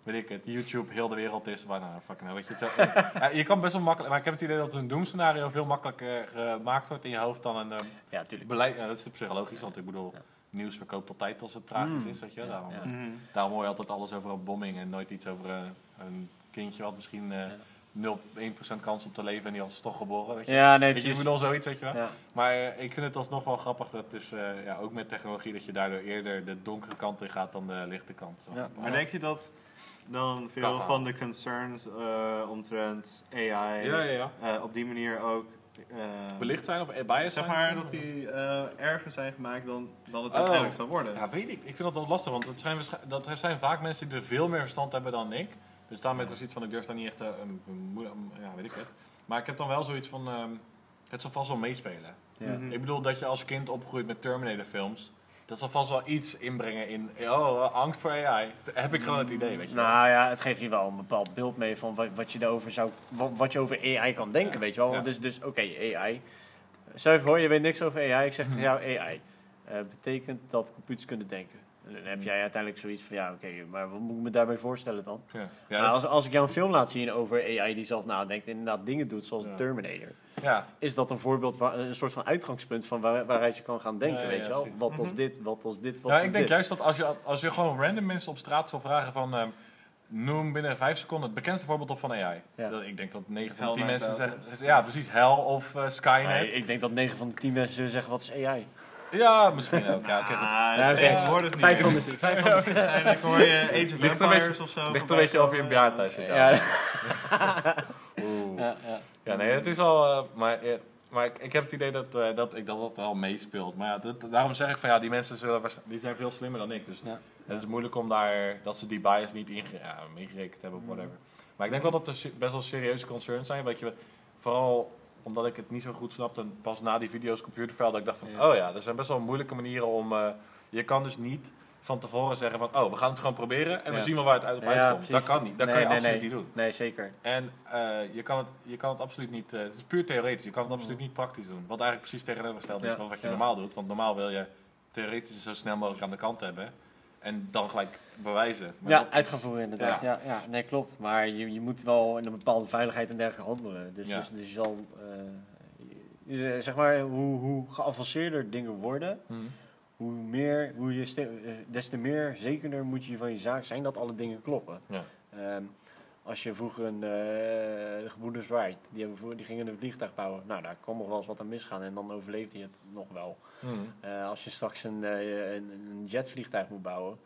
Weet ik het, YouTube heel de wereld is, waar nou, fucking hell, weet je het zo. Ja, je kan best wel makkelijk, maar ik heb het idee dat een doemscenario veel makkelijker gemaakt wordt in je hoofd dan een ehm, Ja, beleid. Ja, dat is psychologisch, want ik bedoel, Ja. nieuws verkoopt altijd als het tragisch Mm. is, weet je. Daarom, ja. Mhm. daarom hoor je altijd alles over een bombing en nooit iets over een, een kindje wat misschien eh 0,1% kans op te leven en die was toch geboren, weet je. Ja, nee, Weet je, ik precies. bedoel zoiets, weet je wel. Ja. Maar eh, ik vind het alsnog wel grappig dat het is, eh, ja, ook met technologie, dat je daardoor eerder de donkere kant in gaat dan de lichte kant. Zo. Ja. Maar denk je dat dan veel van de concerns eh, omtrent AI Ja, ja, ja. eh, op die manier ook eh, Belicht zijn of bias zeg zijn? maar dat die eh, erger zijn gemaakt dan, dan het Oh. uiteindelijk zal worden. Ja, weet ik. Ik vind dat wel lastig, want het zijn, dat er zijn vaak mensen die er veel meer verstand hebben dan ik. Dus ik wel zoiets van, ik durf daar niet echt, eh, een, een ja, weet ik het. Maar ik heb dan wel zoiets van, ehm, het zal vast wel meespelen. Ja. Mhm. Ik bedoel, dat je als kind opgroeit met Terminator films, dat zal vast wel iets inbrengen in, oh, angst voor AI. Dat heb ik gewoon het idee, weet je wel. Nou ja, het geeft je wel een bepaald beeld mee van wat, wat je erover zou, wat, wat je over AI kan denken, Ja. weet je wel. Ja. Dus, dus oké, AI. Stel je voor, je weet niks over AI. Ik zeg Mhm. tegen jou AI. Eh, betekent dat computers kunnen denken. En dan heb jij uiteindelijk zoiets van, ja oké, maar wat moet ik me daarbij voorstellen dan? Ja, ja, Nou, als, als ik jou een film laat zien over AI die zelf nadenkt en inderdaad dingen doet, zoals Ja. Terminator. ja. Is dat een voorbeeld, van, een soort van uitgangspunt van waar, waaruit je kan gaan denken, Ja, weet ja, je wel? Wat als Mhm. dit, wat als dit, wat Ja, als ik denk dit. juist dat als je, als je gewoon random mensen op straat zou vragen van... ehm, noem binnen vijf seconden het bekendste voorbeeld op van AI. Ja. Dat, ik denk dat 9 van Hell 10 mensen 9000. zeggen... Ja, precies. Hell of eh, Skynet. Nee, ik denk dat 9 van de 10 mensen zullen zeggen, wat is AI? Ja, misschien ook. Ja, ik het- Ah, Ja, oké. tegenwoordig niet. Vijf van de 10. Vijf van de 10. Waarschijnlijk hoor je Age of Ligt Empires beetje- of zo. ligt een beetje of je bejaardheid zit. Ja, Ja. ja, Oeh. ja. Ja, nee, het is al... eh, maar eh, maar ik, ik heb het idee dat, eh, dat ik dat, dat wel meespeelt. Maar ja, dat, daarom zeg ik van ja, die mensen zullen, die zijn veel slimmer dan ik. Dus Ja. het is moeilijk om daar, dat ze die bias niet inge, ja, ingerekend hebben of whatever. Maar ik denk wel dat er best wel serieuze concerns zijn. Weet je, vooral omdat ik het niet zo goed snapte. En pas na die video's computerveld dat ik dacht van, Ja. oh ja, er zijn best wel moeilijke manieren om... eh, je kan dus niet van tevoren zeggen van, oh, we gaan het gewoon proberen en we zien wel waar het uit op uitkomt. dat kan niet. Dat Nee, kan je nee, absoluut nee. niet doen. Nee, zeker. En eh, je, kan het, je kan het absoluut niet, eh, het is puur theoretisch, je kan het absoluut niet praktisch doen. Wat eigenlijk precies tegenovergesteld is van wat je normaal doet. Want normaal wil je theoretisch zo snel mogelijk aan de kant hebben en dan gelijk bewijzen. Maar Ja, dat is- uit gaan voeren inderdaad. Ja. Ja, nee, klopt. Maar je, je moet wel in een bepaalde veiligheid en dergelijke handelen. Dus, Ja. dus, dus je zal, eh, je- zeg maar, hoe, hoe geavanceerder dingen worden, Mhm. hoe meer, hoe je eh, des te meer zekerder moet je van je zaak zijn dat alle dingen kloppen. Ja. Ehm, als je vroeger een uh, de Wright, die, hebben voor, die gingen een vliegtuig bouwen. Nou, daar kon nog wel eens wat aan misgaan en dan overleefde je het nog wel. Mhm. Eh, als je straks een, eh, een, een jetvliegtuig moet bouwen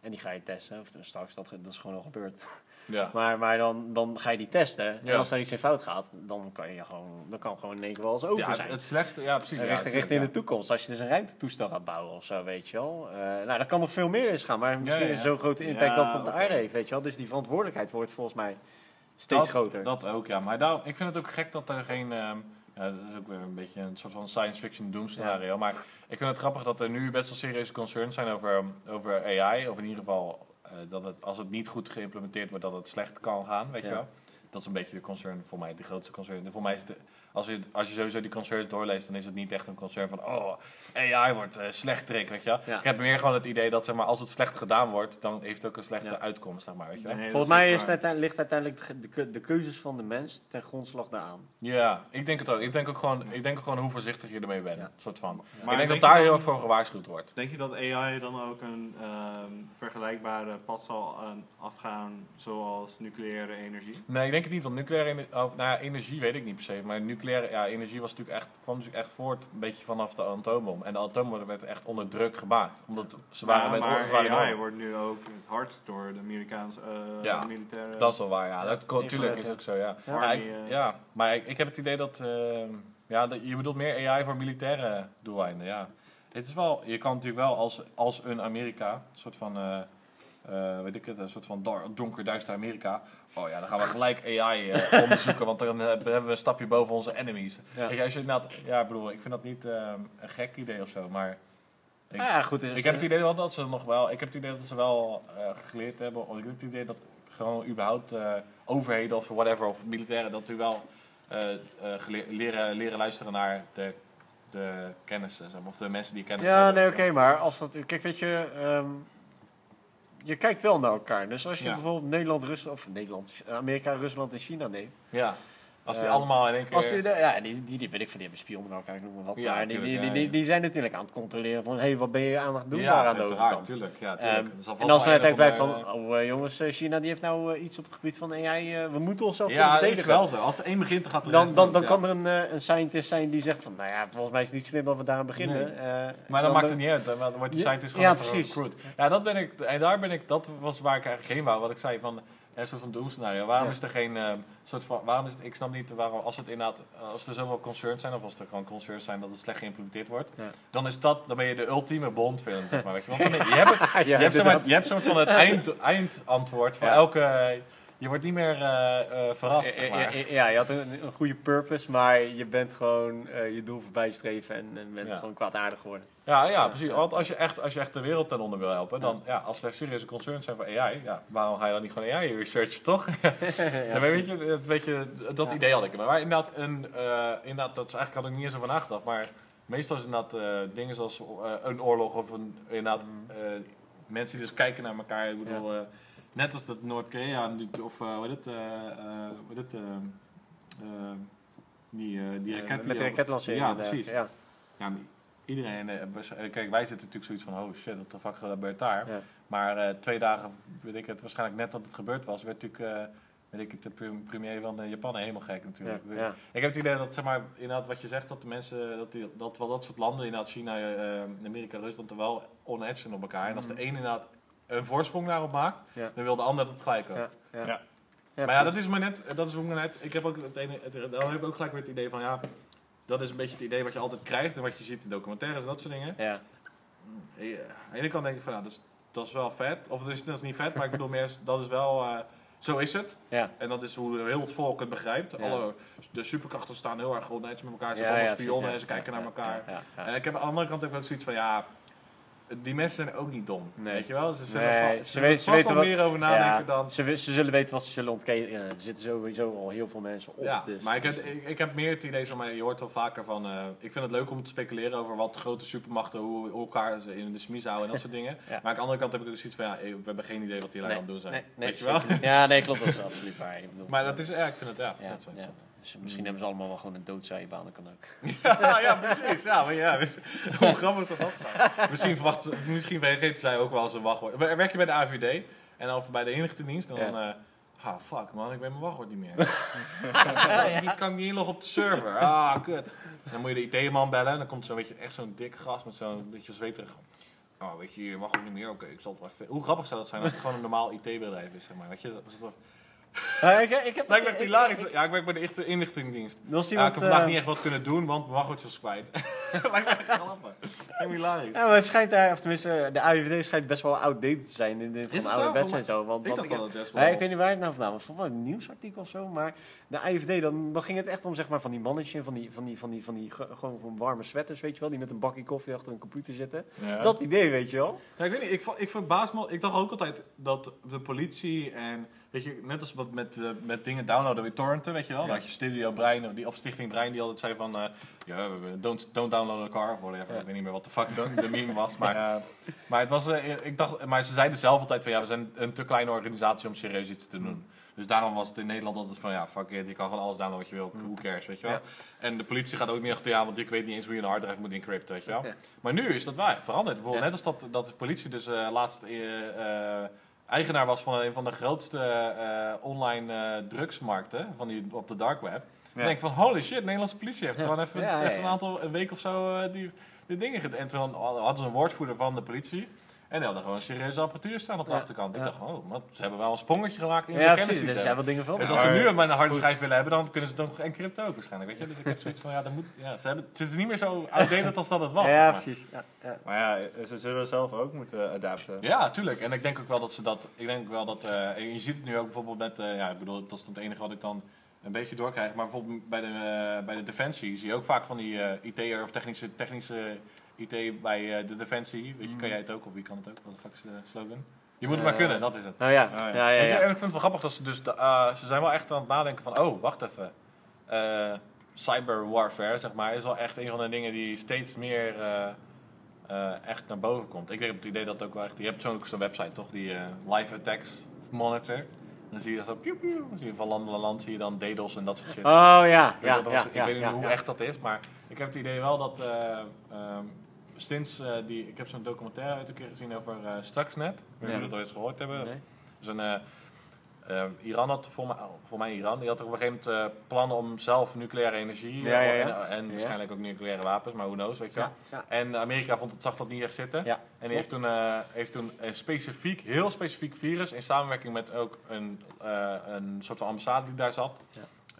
en die ga je testen, of straks, dat, dat is gewoon al gebeurd. Ja. Maar, maar dan, dan ga je die testen Ja. en als daar iets in fout gaat, dan kan je gewoon, dan kan gewoon in één keer wel eens over Ja, zijn. het slechtste, ja precies. Ja, richting, ja. de toekomst. Als je dus een ruimtetoestel gaat bouwen of zo, weet je wel. Eh, nou, dat kan nog veel meer eens gaan, maar misschien ja, ja. zo'n grote impact Ja, dat het op de aarde heeft, weet je wel. Dus die verantwoordelijkheid wordt volgens mij steeds dat, groter. Dat ook, ja. Maar daar, ik vind het ook gek dat er geen... ehm, ja, dat is ook weer een beetje een soort van science fiction doom scenario. Maar ik vind het grappig dat er nu best wel serieuze concerns zijn over, over AI. Of in ieder geval dat het, als het niet goed geïmplementeerd wordt, dat het slecht kan gaan, weet Ja. je wel. Dat is een beetje de concern voor mij, de grootste concern. Voor mij is het, als je, als je sowieso die concerns doorleest, dan is het niet echt een concern van, oh, AI wordt eh slecht trek, weet je wel. Ja. Ik heb meer gewoon het idee dat, zeg maar, als het slecht gedaan wordt, dan heeft het ook een slechte Ja. uitkomst, zeg maar, weet je wel. Nee, Volgens mij is uiteindelijk, ligt uiteindelijk de, keuzes van de mens ten grondslag daaraan. Ja, ik denk het ook. Ik denk ook gewoon, ik denk ook gewoon hoe voorzichtig je ermee bent. Ja. Soort van. Maar ik denk dat daar heel erg voor gewaarschuwd wordt. Denk je dat AI dan ook een ehm, vergelijkbare pad zal aan- afgaan zoals nucleaire energie? Nee, ik denk het niet, want nucleaire ener- of, nou ja, energie weet ik niet per se. Maar nucleaire ja, energie was natuurlijk echt, kwam natuurlijk echt voort een beetje vanaf de atoombom. En de atoombom werd echt onder druk gemaakt. Omdat ze waren Ja, met maar waren AI wordt nu ook het hardst door de Amerikaanse eh, Ja, militaire... Dat is wel waar, ja. Ja, Dat kon- tuurlijk ingezet, is ook zo, ja. Ja. Ik, eh. ja maar ik, ik heb het idee dat, eh, ja, dat, je bedoelt meer AI voor militaire doeleinden, ja. Het is wel, je kan natuurlijk wel als, als een Amerika, een soort van, eh, eh, weet ik het, een soort van donker duister Amerika. Oh ja, dan gaan we gelijk AI eh, onderzoeken, want dan eh, hebben we een stapje boven onze enemies. Ja. Kijk, als je inderdaad, ja, ik bedoel, ik vind dat niet eh, een gek idee of zo, maar ik, Ah, ja, goed. Ik heb het idee wel dat ze nog wel, ik heb het idee dat ze wel eh, geleerd hebben, of ik heb het idee dat gewoon überhaupt overheden of whatever, of militairen, dat u wel leren, leren luisteren naar de, de maar, of de mensen die kennis Ja, hebben. nee, oké, maar als dat... Kijk, weet je... ehm, je kijkt wel naar elkaar. Dus als je Ja. bijvoorbeeld Nederland, Rusland... Of Nederland, Amerika, Rusland en China neemt... Ja, als die Eh, allemaal in één keer... Als die, ja, die, die, die weet ik van, die hebben bij elkaar, ik noem maar wat. Ja, maar die, die, ja, die, ja. die zijn natuurlijk aan het controleren van... Hé, hey, wat ben je aan het doen ja, daar aan de overkant? tuurlijk. Ja, Ehm, tuurlijk. Er vast en als het uiteindelijk blijft van... Oh, eh, jongens, eh, China die heeft nou eh, iets op het gebied van AI... eh, we moeten onszelf Ja, kunnen dat is verdedigen. wel zo. Als de een begint, dan gaat de Dan, dan, dan ja. kan er een, eh, een scientist zijn die zegt van... Nou ja, volgens mij is het niet slim dat we daaraan beginnen. Nee. Eh, Maar dan maakt het niet uit, dan wordt die Ja, scientist gewoon ja, precies. Ja, dat ben ik, en daar ben ik, dat was waar ik eigenlijk heen wou, wat ik zei van, een soort van doemscenario. Waarom Ja. is er geen eh, soort van, waarom is het, ik snap niet waarom, als het inderdaad, als er zoveel concerns zijn, of als er gewoon concerns zijn dat het slecht geïmplementeerd wordt, Ja. dan is dat, dan ben je de ultieme Bond-film, zeg maar, weet je. Want dan- je hebt, het, je, hebt, je soort van het eind, eindantwoord voor elke, je wordt niet meer eh, eh, verrast, zeg Ja, maar. ja, ja, je had een, een goede purpose, maar je bent gewoon eh, je doel voorbij streven en, en bent gewoon kwaadaardig geworden. Ja, ja, precies. Want als je, echt, als je echt de wereld ten onder wil helpen, dan, ja, als er serieuze concerns zijn voor AI, ja, waarom ga je dan niet gewoon AI researchen, toch? Ja, weet je, het, weet je, dat Ja. idee had ik. Maar inderdaad, een, eh, inderdaad, dat is eigenlijk had ik niet eens over nagedacht. Maar meestal is inderdaad eh, dingen zoals eh, een oorlog of een, inderdaad, Mm. mensen die dus kijken naar elkaar. Ik bedoel, net als dat Noord-Korea, of hoe heet het, hoe heet het, die, die raket met de raketlancering. Ja, precies. Ja. ja, iedereen, eh, eh, kijk, wij zitten natuurlijk zoiets van, oh shit, wat de fuck gebeurt daar? Ja. Maar eh, twee dagen, weet ik het, waarschijnlijk net dat het gebeurd was, werd natuurlijk, weet ik het, de premier van Japan helemaal gek natuurlijk. ja. Ik heb het idee dat, zeg maar, inderdaad wat je zegt, dat de mensen, dat, die, dat wel dat soort landen, inderdaad China, Amerika, Rusland, er wel zijn op elkaar. En als de Mhm. een inderdaad een voorsprong daarop maakt, Ja. dan wil de ander dat gelijk ook. Ja, ja. Ja. Ja, maar ja, dat is maar net, dat is maar net, ik heb ook het ene, het, dan heb ik ook gelijk weer het idee van, ja, dat is een beetje het idee wat je altijd krijgt en wat je ziet in documentaires en dat soort dingen. Ja. Ja, aan de ene kant denk ik van, nou, dat is, dat is wel vet. Of dat is, dat is niet vet, maar ik bedoel meer, dat is wel, eh, zo is het. Ja. En dat is hoe heel het volk het begrijpt. Ja. Alle, de superkrachten staan heel erg netjes met elkaar. Ze zijn allemaal spionnen en ze kijken naar elkaar. En ik heb aan de andere kant heb ik ook zoiets van, ja, die mensen zijn ook niet dom. Nee. Weet je wel? Ze zullen, Nee, va- ze ze vast wat- meer over nadenken Ja, dan... Ze, ze zullen weten wat ze zullen ontketen. Ja, er zitten sowieso al heel veel mensen op. Ja, dus, maar ik heb, dus- ik, ik heb meer het idee, maar, je hoort wel vaker van... eh, ik vind het leuk om te speculeren over wat grote supermachten, hoe, hoe elkaar ze in de smies houden en dat soort dingen. Maar aan de andere kant heb ik ook zoiets van, ja, we hebben geen idee wat die lui aan het doen zijn. Weet je wel? Ja, nee, klopt. Dat is absoluut waar. Maar dat is, ja, ik vind het, ja, dat is wel interessant. Dus misschien hebben ze allemaal wel gewoon een doodzaaibaan. Dat kan ook. Ja, ja, precies. Ja, maar ja, wist- hoe grappig zou dat zijn? Misschien, verwachten ze- misschien vergeten zij ook wel een wachtwoord. Wer- Werk je bij de AVD en of bij de inlichtingendienst, dan... Ja. eh, Ah, fuck man, ik weet mijn wachtwoord niet meer. Die kan ik niet inloggen op de server. Ah, kut. Dan moet je de IT-man bellen en dan komt zo'n beetje echt zo'n dik gast met zo'n beetje zweterig. Oh, weet je, je mag ook niet meer. Oké, ik zal het maar... even- Hoe grappig zou dat zijn als het gewoon een normaal IT-bedrijf is, zeg maar. Weet je, dat is toch... ik, ik heb Lijkt me echt hilarisch. Ja, ik werk bij de inlicht- inlichtingendienst. Er was Ja, iemand, ik heb vandaag eh, niet echt wat kunnen doen, want mijn wachtwoord was kwijt. Lijkt me echt grappig. Helemaal hilarisch. Ja, maar het schijnt daar, of tenminste, de AIVD schijnt best wel outdated te zijn in de, van het zo? Voor en zo. Want, Ik want dacht dat het best Nee, wel... ik weet niet waar het nou vandaan was. Volgens mij een nieuwsartikel of zo. Maar de AIVD, dan, dan ging het echt om zeg maar, van die mannetjes van die, van die, van die, van die ge- gewoon van warme sweaters, weet je wel. Die met een bakje koffie achter een computer zitten. Ja. Dat idee, weet je wel. Ja, ik weet niet, ik, vo- ik verbaas me, ik dacht ook altijd dat de politie en, weet je, net als wat met, eh, met dingen downloaden, weer torrenten, weet je wel. Dan had je Studio Brein of, die, of Stichting Brein die altijd zei van, eh, ja, don't, don't download a car, of whatever. Ja. Ik weet niet meer wat de fuck de, de meme was, maar, Ja, maar het was, eh, ik dacht, maar ze zeiden zelf altijd van, ja, we zijn een te kleine organisatie om serieus iets te doen. Dus daarom was het in Nederland altijd van, ja, fuck it, je kan gewoon alles downloaden wat je wil, who cares, weet je wel. En de politie gaat ook niet achter, ja, want ik weet niet eens hoe je een harddrive moet encrypten, weet je wel. Maar nu is dat waar, veranderd. Bijvoorbeeld net als dat, dat de politie dus laatst eigenaar was van een van de grootste eh, online eh, drugsmarkten van die, op de dark web. Dan Ja. denk ik van, holy shit, de Nederlandse politie heeft gewoon even, een aantal, een week of zo eh, die, die dingen gedaan. En toen hadden ze een woordvoerder van de politie. En die hadden gewoon een serieuze apparatuur staan op de Ja. achterkant. Ik Ja. dacht oh, maar ze hebben wel een sprongetje gemaakt in de Ja, kennis precies. die Dus ze zijn hebben. wel dingen van. Dus als ze Maar- nu mijn harde schijf willen hebben, dan kunnen ze het ook encrypten ook waarschijnlijk. Weet je? Dus ik heb zoiets van, ja, dan moet, ja ze hebben, het is niet meer zo outdated als dat het was. ja, maar. precies. Ja, ja. maar ja, ze zullen zelf ook moeten adapten. Ja, tuurlijk. En ik denk ook wel dat ze dat. Ik denk wel dat. eh, en je ziet het nu ook bijvoorbeeld met. eh, ja, ik bedoel, dat is het enige wat ik dan een beetje doorkrijg. Maar bijvoorbeeld bij de, eh, bij de Defensie zie je ook vaak van die eh IT'er of technische, technische IT bij eh, de Defensie. Weet je, kan jij het ook of wie kan het ook? Wat de fuck is de slogan? Je moet het maar Eh, kunnen, dat is het. Nou ja, ja. ja, ja. Weet je, ja. En ik vind het wel grappig dat ze dus. de- eh, ze zijn wel echt aan het nadenken van. Oh, wacht even. Eh, cyber warfare, zeg maar, is wel echt een van de dingen die steeds meer. eh, eh, echt naar boven komt. Ik heb het idee dat ook wel echt. Je hebt zo'n website toch, die eh, live attacks monitor. Dan zie je zo piu piu. Dan zie je van land naar land zie je dan DDoS en dat soort shit. Oh ja, Ik ja, ja. ik weet niet ja, hoe ja. echt dat is, maar ik heb het idee wel dat eh, ehm, sinds eh, die, ik heb zo'n documentaire uit een keer gezien over eh Stuxnet. Ik weet niet of jullie dat ooit eens gehoord hebben. Nee. Dus een, eh, Iran had, voor mij, voor mij Iran, die had op een gegeven moment plannen om zelf nucleaire energie Ja, ja, ja. en, en waarschijnlijk ook nucleaire wapens, maar who knows, weet je wel. En Amerika vond het, zag dat niet echt zitten. Ja, en die heeft toen, heeft toen een specifiek, heel specifiek virus in samenwerking met ook een, een soort van ambassade die daar zat,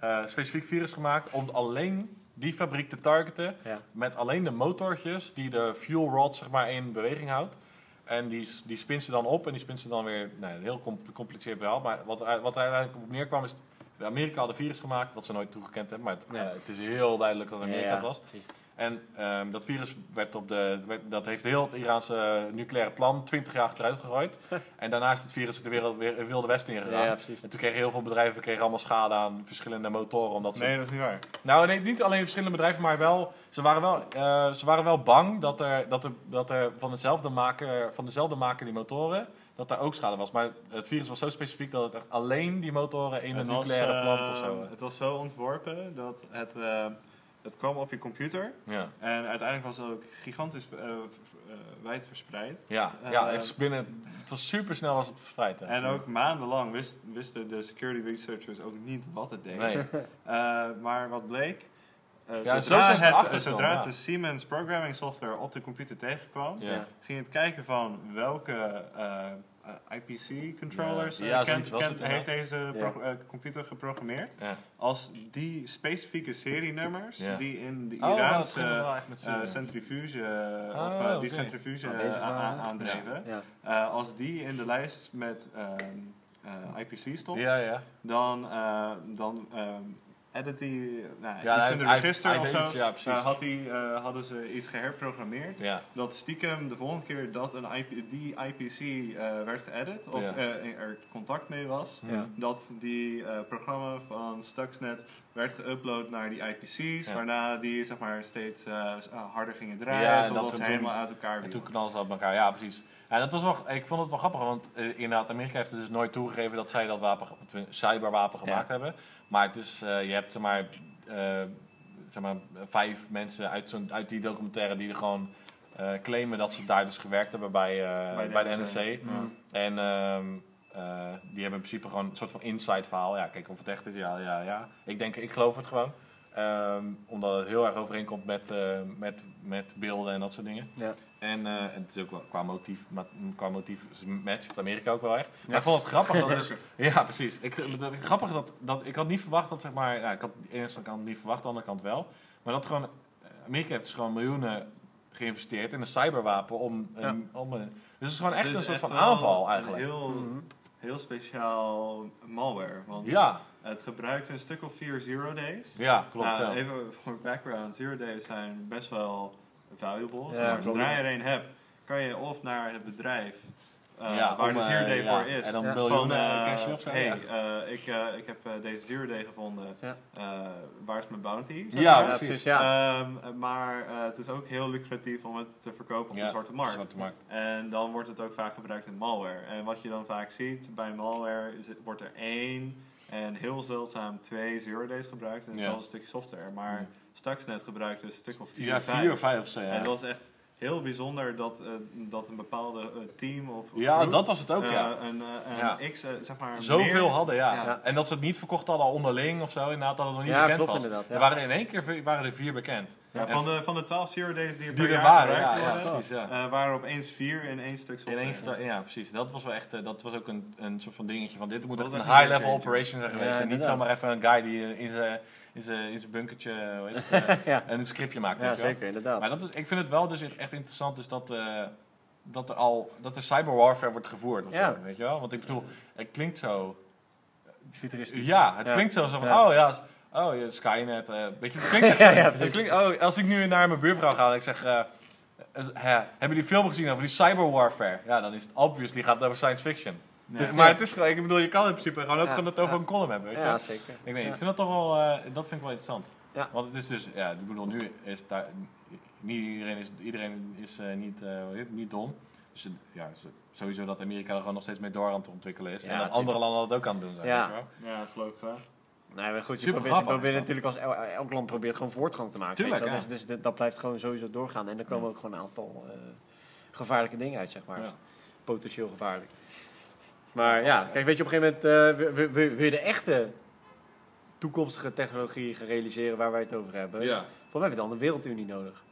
Ja. specifiek virus gemaakt om alleen die fabriek te targeten Ja. met alleen de motortjes die de fuel rod zeg maar, in beweging houdt. En die, die spint ze dan op en die spint ze dan weer. Nou, een heel com- gecompliceerd verhaal. Maar wat wat er uiteindelijk op neerkwam is. Amerika had een virus gemaakt, wat ze nooit toegekend hebben. Maar het, Ja. eh, het is heel duidelijk dat Amerika ja, het was. precies. En ehm, dat virus werd op de, werd- dat heeft heel het Iraanse nucleaire plan 20 jaar achteruit gegooid. en daarna is het virus de wereld weer het wilde westen ingegaan. ja. En toen kregen heel veel bedrijven kregen allemaal schade aan verschillende motoren. Omdat ze Nee, dat is niet waar. nou, nee, niet alleen verschillende bedrijven, maar wel, ze, waren wel, eh, ze waren wel bang dat er, dat er, dat er van, hetzelfde maker, van dezelfde maker die motoren, dat daar ook schade was. Maar het virus was zo specifiek dat het echt alleen die motoren in Het een was, nucleaire plant of zo. Het was zo ontworpen dat het, eh, het kwam op je computer. Ja, En uiteindelijk was het ook gigantisch eh, v- eh, wijd verspreid. ja, ja Eh, binnen, het was super snel was het verspreid. hè. En ook maandenlang wist, wisten de security researchers ook niet wat het deed. Nee. Eh, maar wat bleek, eh, Ja, zo zodra, het, zodra ja. de Siemens programming software op de computer tegenkwam, Ja. ging het kijken van welke eh, eh, IPC controllers Ja, eh, ja, kent- kent- heeft deze Ja. eh, computer geprogrammeerd. Als die specifieke serienummers die in de Oh, Iraanse z'n- centrifuge, Oh, of eh, die centrifuge a- aandreven, als die in de lijst met ehm, eh, IPC stond, Ja, ja. dan, dan edit die nou, Ja, iets in de register of zo. iets, ja, precies. eh, had die, eh, hadden ze iets geherprogrammeerd. Ja. Dat stiekem de volgende keer dat een IP, die IPC eh, werd geëdit, of Ja. eh, er contact mee was, Ja. dat die eh, programma van Stuxnet werd geüpload naar die IPC's, Ja. waarna die zeg maar steeds eh, eh, harder gingen draaien, totdat dat ze toen- helemaal uit elkaar En toen knalden ze op elkaar, ja precies. En dat was wel, ik vond het wel grappig, want eh, inderdaad, Amerika heeft er dus nooit toegegeven dat zij dat wapen, cyberwapen Ja. gemaakt hebben. Maar het is, eh, je hebt zeg maar, eh, zeg maar vijf mensen uit, zo'n, uit die documentaire die er gewoon eh, claimen dat ze daar dus gewerkt hebben bij, Bij bij, de de NSC. NSC. En ehm, eh, die hebben in principe gewoon een soort van inside verhaal. Ja, kijk of het echt is, ja, ja, ja. Ik denk, ik geloof het gewoon. Ehm, omdat het heel erg overeenkomt met, eh, met, met beelden en dat soort dingen. Ja. En, eh, het is ook wel, qua motief, ma- qua motief matcht het Amerika ook wel echt. Maar ik vond het grappig dat dus, ja precies. Ik, dat, grappig dat, dat, ik had niet verwacht dat zeg maar, ja, ik had aan de ene kant niet verwacht, aan de andere kant wel. Maar dat gewoon, eh, Amerika heeft dus gewoon miljoenen geïnvesteerd in een cyberwapen om, een, om een, dus het is gewoon echt een soort van aanval een eigenlijk. Heel, Mhm. heel speciaal malware, want Ja, het gebruikt een stuk of vier zero days. ja, klopt. Nou, ja. Even voor background, zero days zijn best wel valuable. Ja, maar, klopt. zodra je er een hebt, kan je of naar het bedrijf eh, Ja, waar om, de eh, zero day ja, voor is. En dan Ja. miljoenen van, eh, cash of zo. hey, ja. eh, ik, eh, ik heb eh, deze zero day gevonden. Ja. Eh, waar is mijn bounty? zeg Ja, maar. Ja, precies. Ja. Ehm, maar eh, het is ook heel lucratief om het te verkopen op Ja, de zwarte markt. Zwarte markt. En dan wordt het ook vaak gebruikt in malware. En wat je dan vaak ziet bij malware, is het, wordt er één en heel zeldzaam twee zero days gebruikt. En Ja. hetzelfde stukje software. Maar Ja. Stuxnet gebruikt dus een stuk of vier, Ja, vijf. vier of vijf of zo. Ja, En het was echt heel bijzonder dat, eh, dat een bepaalde eh, team of, of ja groep, dat was het ook, ja. een, eh, een Ja. x, zeg maar, Zoveel meer- hadden, ja. Ja. En dat ze het niet verkocht hadden al onderling of zo, inderdaad, dat het nog niet Ja, bekend klopt was. inderdaad, ja. Er waren in één keer waren er vier bekend. Ja, van, de, van de 12 zero days die er Die er waren, ja, ja, precies. Eh, waren er opeens vier in één stuk In software. één sta- ja, precies. Dat was wel echt, eh, dat was ook een, een soort van dingetje van dit moet Dat echt was een high-level operation zijn geweest. En niet zomaar even een guy die eh, in zijn in zijn in zijn bunkertje hoe heet het, een scriptje maakt. ja, zeker, inderdaad. Maar dat is, ik vind het wel dus echt interessant dus dat, dat er al dat er cyberwarfare wordt gevoerd of Ja. zo, weet je wel? Want ik bedoel, het klinkt zo Futuristisch. Ja, het klinkt zo, zo van, oh ja, oh ja, Skynet. eh, weet je, het klinkt echt Ja, zo. ja, het klinkt, oh, als ik nu naar mijn buurvrouw ga en ik zeg, eh, eh, hè, hebben die film gezien over die cyberwarfare? Ja, dan is het obviously gaat het over science fiction. Nee. Dus, maar het is gewoon, ik bedoel, je kan in principe gewoon ook Ja, gewoon het over ja. een column hebben, weet je Ja, wel? zeker. Ik weet niet, Ja. ik vind dat toch wel, eh, dat vind ik wel interessant. Ja. Want het is dus, ja, ik bedoel, nu is daar, niet iedereen is, iedereen is eh, niet, eh, niet dom. Dus ja, s- sowieso dat Amerika er gewoon nog steeds mee door aan het ontwikkelen is. Ja, en dat andere landen dat ook aan het doen zijn, Ja. weet je wel? Ja, geloof ik graag. Nee, maar goed, je Super probeert, je natuurlijk als el- elk land probeert gewoon voortgang te maken. Tuurlijk, ja. Dus, dus dat blijft gewoon sowieso doorgaan. En er komen ook gewoon een aantal eh, gevaarlijke dingen uit, zeg maar. Ja. Potentieel gevaarlijk. Maar ja, kijk, weet je, op een gegeven moment eh, wil- wil wil je de echte toekomstige technologie gaan realiseren waar wij het over hebben. Ja. Voor mij heb je dan een wereldunie nodig.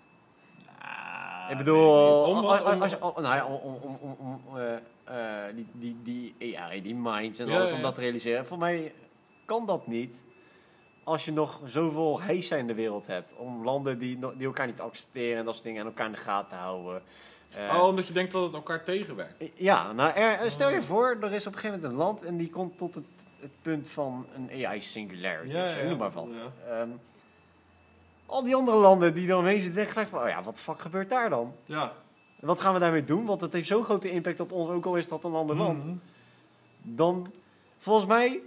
Ah, ik bedoel, Om wat? als- Om- als je- nou ja, om, om, om, om, om, die, die, die AI, die minds en alles, ja, om dat te realiseren. Voor mij kan dat niet als je nog zoveel heisa in de wereld hebt. Om landen die, die elkaar niet accepteren en dat soort dingen en elkaar in de gaten houden. Eh, Oh, omdat je denkt dat het elkaar tegenwerkt. ja, nou, er, stel je voor, er is op een gegeven moment een land en die komt tot het, het punt van een AI singularity. Ja, of zo, ja, noem maar wat. ja. Ehm, al die andere landen die dan mee zitten, denken gelijk van, oh ja, wat fuck gebeurt daar dan? Ja. Wat gaan we daarmee doen? Want het heeft zo'n grote impact op ons, ook al is dat een ander land. Mhm. Dan, volgens mij,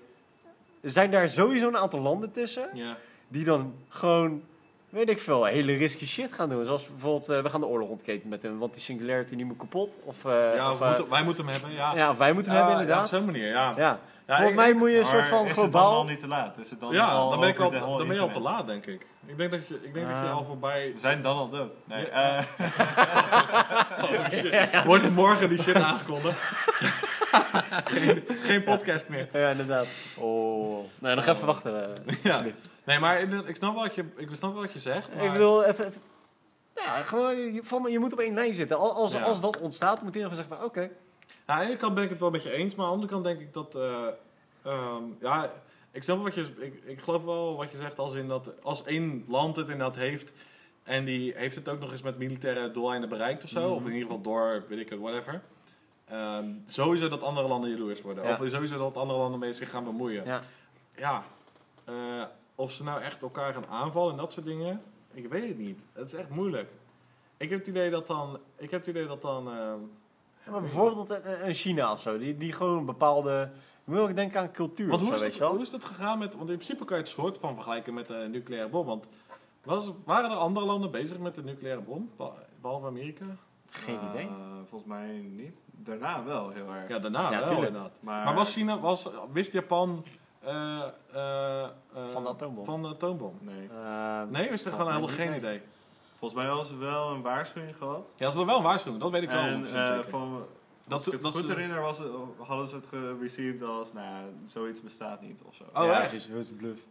zijn daar sowieso een aantal landen tussen Ja. die dan gewoon, weet ik veel, hele risky shit gaan doen. Zoals bijvoorbeeld, eh, we gaan de oorlog ontketen met hem, want die singularity die moet kapot. Of, eh, Ja, of, eh, moeten- wij moeten hem hebben, ja. ja, of wij moeten hem hebben Ja, op inderdaad. zo'n manier, ja. Ja, volgens mij moet je een soort van is het dan globaal... al niet te laat? Is het dan Ja, al dan ben, ik al, dan ben je al te laat, denk ik. Ik denk dat je, ik denk dat je Ah. al voorbij... We zijn dan al dood. Nee, Ja. eh, Oh shit. Wordt morgen die shit aangekondigd? geen, geen podcast meer. Ja, inderdaad. Oh. Nee, nog even wachten. eh, Ja. Nee, maar ik snap wel wat je, ik snap wel wat je zegt. Maar... Ik bedoel, het, het- ja, gewoon, je, moet op één lijn zitten. Al- Als, Ja. als dat ontstaat, moet iedereen zeggen van, oké. Ja, aan de ene kant ben ik het wel met je eens, maar aan de andere kant denk ik dat... eh, ehm, ja, ik snap wel wat je... Ik, ik geloof wel wat je zegt als in dat... Als één land het inderdaad heeft... En die heeft het ook nog eens met militaire doeleinden bereikt of zo. Of in ieder geval door, weet ik het, whatever. Ehm, sowieso dat andere landen jaloers worden. Ja. Of sowieso dat andere landen mee zich gaan bemoeien. Ja. Ja, eh, of ze nou echt elkaar gaan aanvallen en dat soort dingen, ik weet het niet. Het is echt moeilijk. Ik heb het idee dat dan, ik heb het idee dat dan, eh, Ja, maar bijvoorbeeld een, een China of zo, die, die gewoon een bepaalde... Moet ook denken aan cultuur want hoe zo, is, weet het, je wel. hoe is het gegaan met, want in principe kan je het soort van vergelijken met de nucleaire bom, want was, waren er andere landen bezig met de nucleaire bom, beh- behalve Amerika? Geen eh, idee. volgens mij niet. Daarna wel heel erg. Ja, daarna Ja, wel tuurlijk. inderdaad. Maar, Maar was China, was, wist Japan eh, eh, Van de atoombom. Van de atoombom? Nee. Nee, wist er gewoon helemaal geen nee. idee. Volgens mij was er wel een waarschuwing gehad. Ja, ze hadden wel een waarschuwing, dat weet ik wel. En 100% eh, zeker. van, Dat- als ik het dat goed herinner, was het, hadden ze het gereceived als, nou ja, zoiets bestaat niet of zo. Oh, ja, echt? precies. Het is bluff.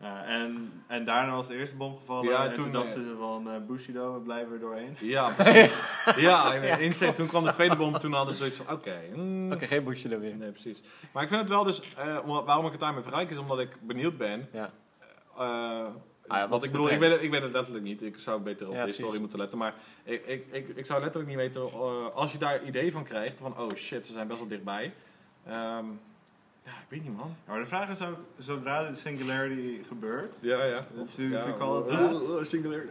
Ja, en, en daarna was de eerste bom gevallen Ja, en toen, toen, dachten eh, ze van eh, Bushido, we blijven er doorheen. Ja, precies. ja, insane. Toen kwam de tweede bom, toen hadden ze zoiets van, oké. mm, Oké, geen bushje er weer. Nee, precies. Maar ik vind het wel dus, eh, om- waarom ik het daarmee vergelijk is omdat ik benieuwd ben. Ja. Eh, Ah ja, wat ik bedoel, ik weet, het, ik weet het letterlijk niet. Ik zou beter op Ja, de precies. historie moeten letten. Maar ik, ik, ik, ik zou letterlijk niet weten, eh, als je daar idee van krijgt, van oh shit, ze zijn best wel dichtbij. Ehm, ja, ik weet niet man. Ja, maar de vraag is ook, zodra de singularity gebeurt, Ja, ja. To- to call it that. singularity.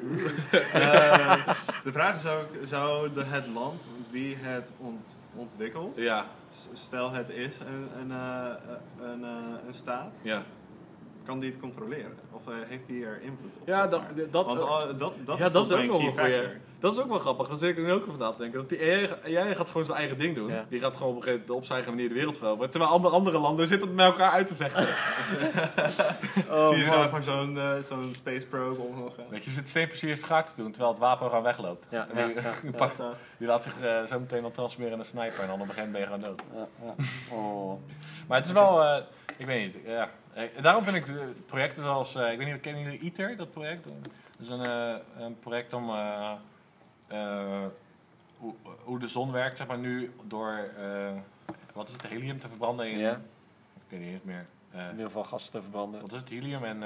eh, de vraag is ook, zou de, het land die het ont, ontwikkelt, Ja, stel het is een, een, eh, een, eh, een staat, ja. Kan die het controleren? Of eh, heeft hij er invloed op? Ja, dat, dat, Want al- dat, dat ja, is dat is ook nog een wel key voor je. factor. Dat is ook wel grappig. Dat zit ik nu ook over na te denken. Dat die AI, jij gaat gewoon zijn eigen ding doen. Ja. Die gaat gewoon op, een gegeven moment op zijn eigen manier de wereld veroveren. Terwijl andere, andere landen zitten het met elkaar uit te vechten. Oh, Zie je zo zo'n eh, zo'n space probe omhoog gaan? Weet je, je zit steenplezier vergaard te doen terwijl het wapen gewoon wegloopt. Ja, die, ja, die ja. pakt- die laat zich eh, zo meteen dan transformeren in een sniper en dan op een gegeven moment ben je gewoon dood. Ja, ja. Oh. Maar het is wel, eh, ik weet niet, ja. Eh, daarom vind ik projecten zoals, eh, ik weet niet, kennen jullie ITER, dat project? Dat is een, eh, een project om hoe, hoe de zon werkt, zeg maar nu door, wat is het, helium te verbranden in, Ja. ik weet niet eens meer. In ieder geval gassen te verbranden. wat is het, helium en,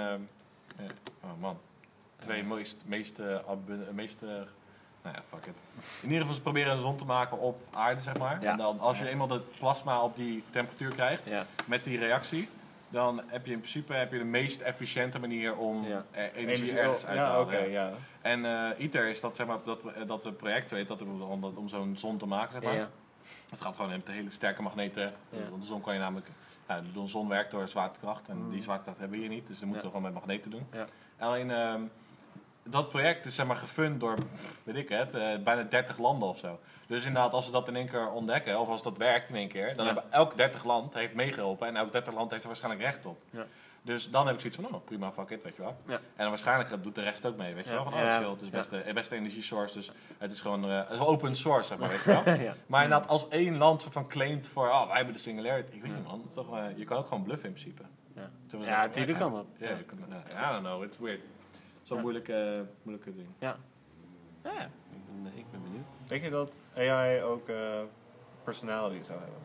oh man, twee meest, meest, abu- meest eh, nou ja, fuck it. In ieder geval ze proberen een zon te maken op aarde, zeg maar. Ja. En dan als je eenmaal het plasma op die temperatuur krijgt, Ja. met die reactie, dan heb je in principe heb je de meest efficiënte manier om Ja. eh, energie, ergens uit te ja, halen. ja. En eh, ITER is dat, zeg maar, dat, dat we project weet dat om, om, om zo'n zon te maken, zeg maar. Het gaat gewoon met hele sterke magneten. Want de zon kan je namelijk. Ja, de zon werkt door zwaartekracht. En Mm. die zwaartekracht hebben we hier niet. Dus dan moeten we gewoon met magneten doen. Ja. Alleen ehm, dat project is zeg maar gefund door, weet ik het, eh, bijna 30 landen of zo. Dus inderdaad, als ze dat in één keer ontdekken, of als dat werkt in één keer, dan Ja. hebben elk 30 land heeft meegeholpen. En elk 30 land heeft er waarschijnlijk recht op. Ja. Dus dan heb ik zoiets van, oh prima, fuck it, weet je wel. Ja. En dan waarschijnlijk doet de rest ook mee, weet je wel. Van, oh chill, het is beste, eh, beste energie source, dus het is gewoon eh, is open source, zeg maar, weet je wel. Maar inderdaad, als één land soort van claimt voor, oh, wij hebben de singularity. Ik weet niet man, dat is toch, eh, je kan ook gewoon bluffen in principe. Ja. Natuurlijk kan dat. Ja, I don't know, it's weird. Zo'n Ja. moeilijke, moeilijke ding. Ja, ik ben, ik ben benieuwd. Denk je dat AI ook eh, personality zou hebben?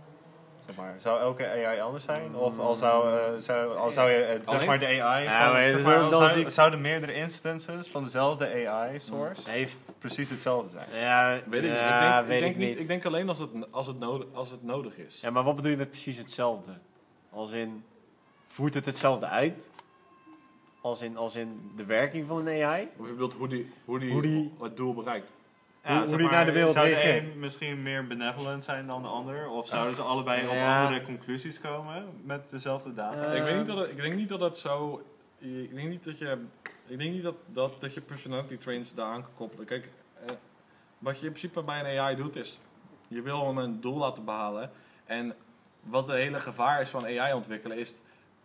Zeg maar, zou elke AI anders zijn? Of al zou, eh, zou, al zou je het, zeg maar de AI, Ja, van- maar zeg zou- zouden meerdere instances van dezelfde AI source Heeft, precies hetzelfde zijn? ja, Weet ik ja, ik denk, weet ik denk ik niet. niet. Ik denk alleen als het, als het, nodig, als het nodig is. Ja, maar wat bedoel je met precies hetzelfde? Als in, voert het hetzelfde uit? Als in, als in de werking van een AI? Of je bedoelt hoe die, hoe die, Hoe die- het doel bereikt. Hoe- hoe zeg die naar de wereld Zou de reageert. een misschien meer benevolent zijn dan de ander? Of zouden ze allebei op Ja. andere conclusies komen met dezelfde data? Eh, ik, weet niet dat het, ik denk niet dat het zo... Ik denk niet dat je... Ik denk niet dat, dat, dat je personality traits daaraan kan koppelen. Kijk, eh, wat je in principe bij een AI doet is... Je wil hem een doel laten behalen. En wat de hele gevaar is van AI ontwikkelen is...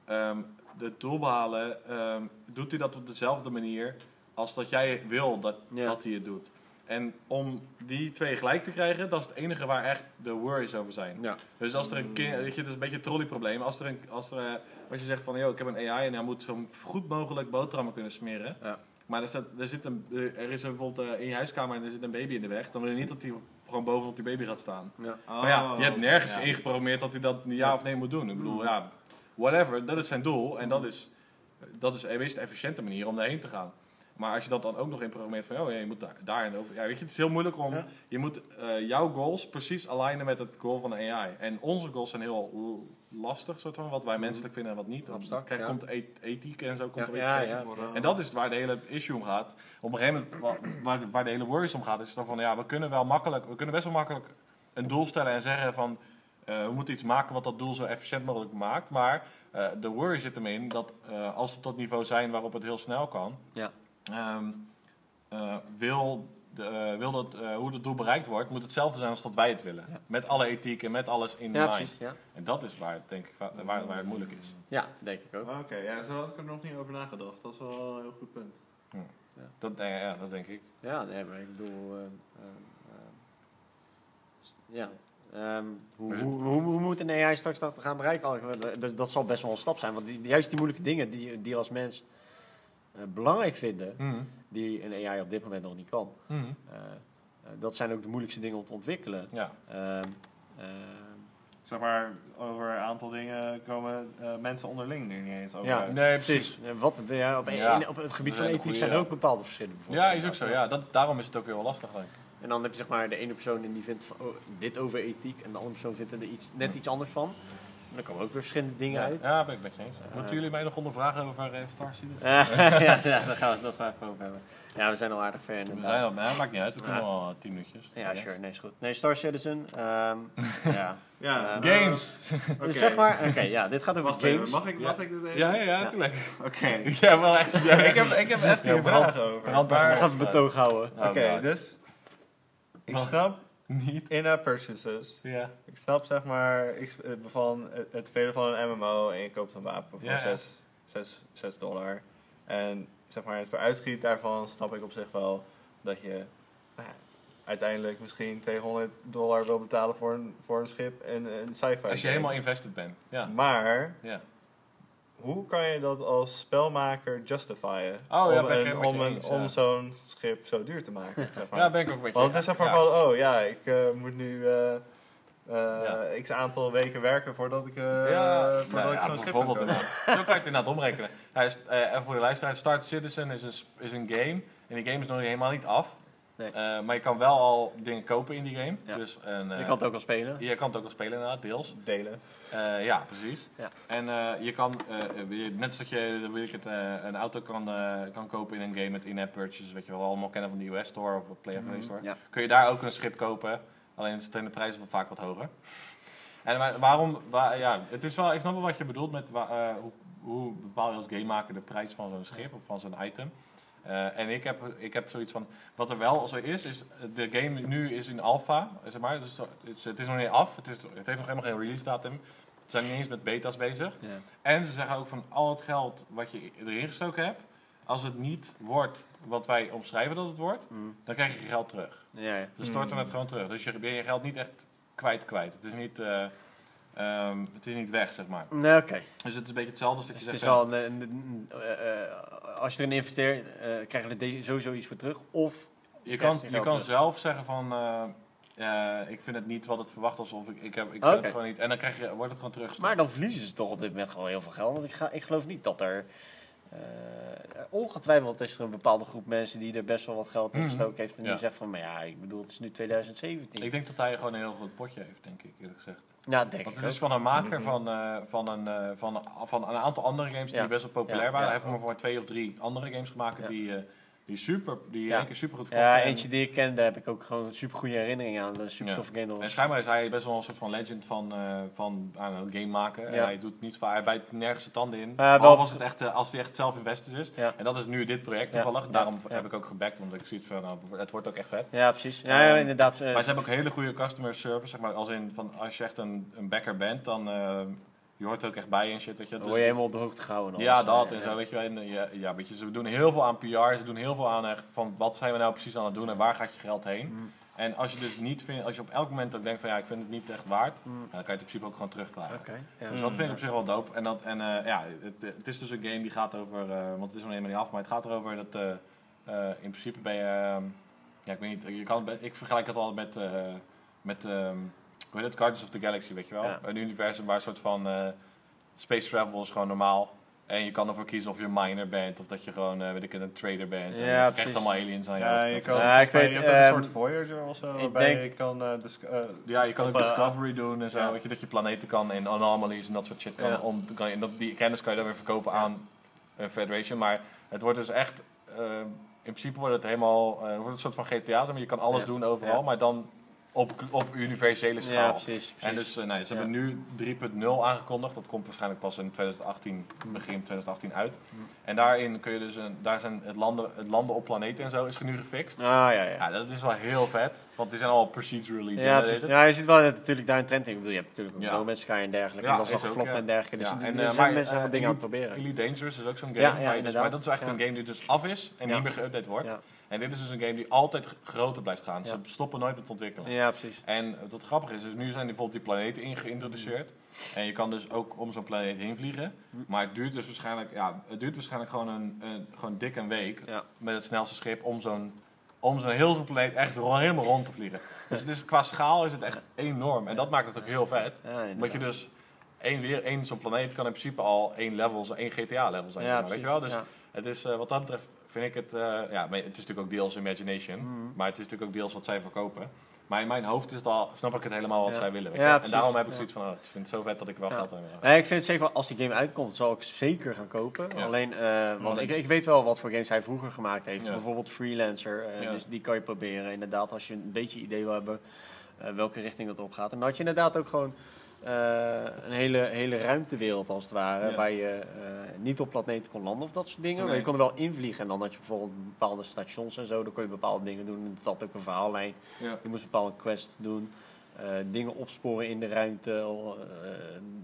ehm het doel behalen, ehm, doet hij dat op dezelfde manier als dat jij wil dat, Ja. dat hij het doet. En om die twee gelijk te krijgen, dat is het enige waar echt de worries over zijn. Ja. Dus als er een kind, weet je, het is een beetje een trolleyprobleem. Als, er een, als, er, eh, als je zegt van, joh, ik heb een AI en hij moet zo goed mogelijk boterhammen kunnen smeren. Ja. Maar er, staat, er, zit een, er is een, bijvoorbeeld eh, in je huiskamer en er zit een baby in de weg. Dan wil je niet dat hij gewoon bovenop die baby gaat staan. Ja. Oh, maar ja, je hebt nergens ja. ingeprogrammeerd dat hij dat ja of nee moet doen. Ik bedoel, ja, whatever, dat is zijn doel. En dat is, dat is de meest efficiënte manier om daarheen te gaan. Maar als je dat dan ook nog inprogrammeert van, oh ja, je moet daar, daar en over. Ja, weet je, het is heel moeilijk om, Ja. je moet eh, jouw goals precies alignen met het goal van de AI. En onze goals zijn heel lastig, soort van, wat wij menselijk vinden en wat niet. Abstract, Kijk, ja. komt eth- ethiek en zo komt Ja, er. En dat is waar de hele issue om gaat. Op een gegeven moment, wa- waar, waar de hele worries om gaat, is dan van, ja, we kunnen wel makkelijk, we kunnen best wel makkelijk een doel stellen en zeggen van, we moeten iets maken wat dat doel zo efficiënt mogelijk maakt. Maar eh, de worry zit hem in dat eh, als we op dat niveau zijn waarop het heel snel kan, Ja. ehm, eh, wil, de, eh, wil dat, eh, hoe het doel bereikt wordt, moet hetzelfde zijn als dat wij het willen. Ja. Met alle ethiek en met alles in Ja, mind. precies. Ja. En dat is waar, het, denk ik, waar, waar, waar het moeilijk is. ja, denk ik ook. Oké, ja, zo had ik er nog niet over nagedacht. Dat is wel een heel goed punt. Dat, eh, ja, dat denk ik. Ja, nee, maar ik bedoel... ehm, Ehm, hoe, Maar- hoe, hoe, hoe moet een AI straks dat gaan bereiken? Dat, dat zal best wel een stap zijn. Want die, juist die moeilijke dingen die, die je als mens eh, belangrijk vinden... Mhm. die een AI op dit moment nog niet kan... Mhm. eh, eh, dat zijn ook de moeilijkste dingen om te ontwikkelen. Ja. Ehm, Zeg maar, over een aantal dingen komen eh, mensen onderling er niet eens over Ja. uit. Nee, precies. Wat, ja, op, Ja. in- op het gebied van ethiek zijn er ook bepaalde verschillen. Ja, is ook zo. Ja. Dat, daarom is het ook heel lastig. Denk ik. En dan heb je zeg maar de ene persoon en die vindt van, oh, dit over ethiek en de andere persoon vindt er iets, net iets anders van. En dan komen ook weer verschillende dingen Ja, uit. ja, ben ik met je eens. Eh. Moeten jullie mij nog ondervragen over uh, Star Citizen? Eh, ja, ja, daar gaan we het nog wel even over hebben. Ja, we zijn al aardig ver We inderdaad. zijn al, nee, maakt niet uit. We kunnen Ja. al tien minuutjes. Ja, sure. Nee, is goed. Nee, Star Citizen. ehm, ja. Ja, Eh, Games! Oké. Dus zeg maar, oké, ja, dit gaat over Wacht even, games. mag ik, Ja. mag ik dit even? Ja, ja, ja, Ja. natuurlijk. Oké. Ja, wel echt. Ja, ik, heb, ik heb echt Ja, hier brand- vragen over. brand- We Maar- gaan het betoog houden. Oké, dus... Ik snap Niet. in-app purchases. Ja. Ik snap zeg maar ik, eh, van het- het spelen van een MMO en je koopt een wapen voor Ja, ja. 6 zes, zes dollar. En zeg maar het vooruitschiet daarvan snap ik op zich wel dat je nou ja, uiteindelijk misschien 200 dollar wil betalen voor een, voor een schip en een sci-fi. Als je helemaal invested bent. Ja. Maar ja. Hoe kan je dat als spelmaker justifyen? Oh, ja, om, ben ik een- helemaal met om, je een- eens, om ja. zo'n schip zo duur te maken? Zeg maar. Ja, ben ik ook met je Want het is zeg maar ja. van, oh ja, ik eh, moet nu eh, eh, x aantal weken werken voordat ik, voordat nou ik ja, zo'n schip inderdaad. Zo kan je het inderdaad omrekenen. Hij is, en voor de luisteraar, Start Citizen is een, is een game. En die game is nog helemaal niet af. Nee. Eh, maar je kan wel al dingen kopen in die game. Ja. Dus, een, eh, Je kan het ook al spelen. je kan het ook al spelen inderdaad, deels. Delen. Eh, ja, precies. Ja. En eh, je kan, net zoals je weet ik het, eh, een auto kan, eh, kan kopen in een game met in-app purchases, wat je wel allemaal kennen van de US Store of de PlayStation Store. Ja. Kun je daar ook een schip kopen, alleen zijn de prijzen wel vaak wat hoger. En maar waarom, waar, ja, het is wel, ik snap wel wat je bedoelt met eh, hoe, hoe bepaal je als gamemaker de prijs van zo'n schip of van zo'n item. Eh, en ik heb, ik heb zoiets van, wat er wel zo is, is de game nu is in alpha, zeg maar, dus het, is, het is nog niet af, het, is, het heeft nog helemaal geen release datum. zijn niet eens met beta's bezig. En ze zeggen ook van al het geld wat je erin gestoken hebt, als het niet wordt wat wij omschrijven dat het wordt, Mm. dan krijg je je geld terug. Ja, ja. Ze storten Hmm. het gewoon terug. Dus je ben je geld niet echt kwijt kwijt. Het is niet, eh, ehm, het is niet weg, zeg maar. Nee, oké. Dus het is een beetje hetzelfde als dat Dus je het zegt... is van, wel een, een- een- eh, eh, als je erin investeert, eh, krijg je er sowieso iets voor terug. Of je kan, je kan zelf zeggen van... eh, eh, ik vind het niet wat het verwacht was, of ik, ik, heb, ik vind het gewoon niet. En dan krijg je, wordt het gewoon terug. Maar dan verliezen ze toch op dit moment gewoon heel veel geld. Want ik, ga, ik geloof niet dat er. Eh, ongetwijfeld is er een bepaalde groep mensen die er best wel wat geld in Mhm. gestoken heeft. En die zegt van, maar ja, ik bedoel, het is nu 2017. Ik denk dat hij gewoon een heel goed potje heeft, denk ik, eerlijk gezegd. ja, denk Want ik het is ook. van een maker Mhm. van, eh, van, een, eh, van, van een aantal andere games die Ja. best wel populair Ja, waren. ja. Hij heeft maar voor twee of drie andere games gemaakt Ja. die, eh, die, super, die Ja. één keer super goed. Ja, En- eentje die ik ken, daar heb ik ook gewoon super goede herinneringen aan. Een super Ja. toffe game. En was- schijnbaar is hij best wel een soort van legend van, eh van game maken. En Ja. hij doet niet vaak, hij bijt nergens de tanden in. wel- Behalve als het echt, eh, als hij echt zelf investors is. En dat is nu dit project toevallig. Daarom heb ik ook gebackt, omdat ik zoiets van, nou, het wordt ook echt vet. Ja, precies. Ja, Ehm, inderdaad. eh, Maar ze hebben ook hele goede customer service, zeg maar. Als, in, van, als je echt een, een backer bent, dan uh, je hoort er ook echt bij en shit, weet je. Dus- word je helemaal op de hoogte gehouden. en ja, alles. dat en zo, weet je wel. En, eh, ja, ja, weet je, ze doen heel veel aan PR, ze doen heel veel aan echt van wat zijn we nou precies aan het doen en waar gaat je geld heen. Mm. En als je dus niet vindt, als je op elk moment ook denkt van ja, ik vind het niet echt waard, Mm. dan kan je het in principe ook gewoon terugvragen. Ja. Dus dat vind ik op zich wel dope. En, dat, en eh, ja, het, het is dus een game die gaat over, eh, want het is nog helemaal niet af, maar het gaat erover dat eh, eh, in principe ben je, ehm, ja ik weet niet, je kan, ik vergelijk het al met, eh, met ehm, hoe heet het, Guardians of the Galaxy, weet je wel? Ja. Een universum waar een soort van eh, space travel is gewoon normaal. En je kan ervoor kiezen of je een miner bent of dat je gewoon, eh, weet ik, een trader bent. en Ja, je krijgt allemaal aliens aan je Ja, je kan, Ja, ik weet, je hebt ook ehm, een soort Voyager of zo, ik waarbij denk- je kan... eh, dis- eh, Ja, je kan ook Op, eh, discovery doen en zo. ja. Weet je, dat je planeten kan en anomalies en dat soort shit kan. Ja. Om, kan je, en dat, die kennis kan je dan weer verkopen Ja. aan een Federation. Maar het wordt dus echt... eh, in principe wordt het helemaal... eh, wordt een soort van GTA. zeg maar je kan alles Ja. doen overal, Ja. maar dan op, op universele schaal. Ja, precies. precies. En dus, eh, nee, ze Ja. hebben nu 3.0 aangekondigd. Dat komt waarschijnlijk pas in 2018, begin 2018 uit. Mm. En daarin kun je dus, een, daar zijn het landen, het landen op planeten en zo is nu gefixt. Ah, ja, ja. Ja, dat is wel heel vet. Want die zijn al procedurally Ja, generated. ja, je ziet wel dat natuurlijk daar een trend in. Ik bedoel, je hebt natuurlijk ook. No Man's Sky en dergelijke. En dat is al geflopt en dergelijke. Dus en, eh, maar, mensen wel dingen aan het proberen. Elite Dangerous is ook zo'n game. Dus, inderdaad. maar dat is echt een game die dus af is en niet meer geüpdate wordt. En dit is dus een game die altijd groter blijft gaan. Ze stoppen nooit met ontwikkelen. ja, precies. En wat grappig is, dus nu zijn bijvoorbeeld die planeten in geïntroduceerd. En je kan dus ook om zo'n planeet heen vliegen. Hm. Maar het duurt dus waarschijnlijk, ja, het duurt waarschijnlijk gewoon een, een gewoon dik een week met het snelste schip om zo'n om zo'n heel zo'n planeet echt helemaal rond te vliegen. Dus het is, qua schaal is het echt enorm. En dat maakt het ook heel vet. Omdat je dus één, weer, één zo'n planeet kan in principe al één level, één GTA level zijn. Ja, zeg maar, weet je wel? Dus het is, eh, wat dat betreft vind ik het, eh, ja, maar het is natuurlijk ook deels imagination, Mhm. maar het is natuurlijk ook deels wat zij verkopen. Maar in mijn hoofd is het al, snap ik het helemaal wat Ja. zij willen. Ja? En daarom heb ik zoiets van, oh, ik vind het zo vet dat ik wel geld aan wil. Nee, ik vind het zeker als die game uitkomt, zal ik zeker gaan kopen. Ja. Alleen, eh, want ik, ik weet wel wat voor games hij vroeger gemaakt heeft. Bijvoorbeeld Freelancer, eh, dus die kan je proberen. Inderdaad, als je een beetje idee wil hebben eh, welke richting dat op gaat. En dan had je inderdaad ook gewoon eh, een hele, hele ruimtewereld als het ware. Ja. Waar je eh, niet op planeten kon landen of dat soort dingen. Maar je kon er wel invliegen. En dan had je bijvoorbeeld bepaalde stations en zo. Dan kon je bepaalde dingen doen. En dat had ook een verhaallijn. Ja. Je moest een bepaalde quest doen. eh, dingen opsporen in de ruimte, eh,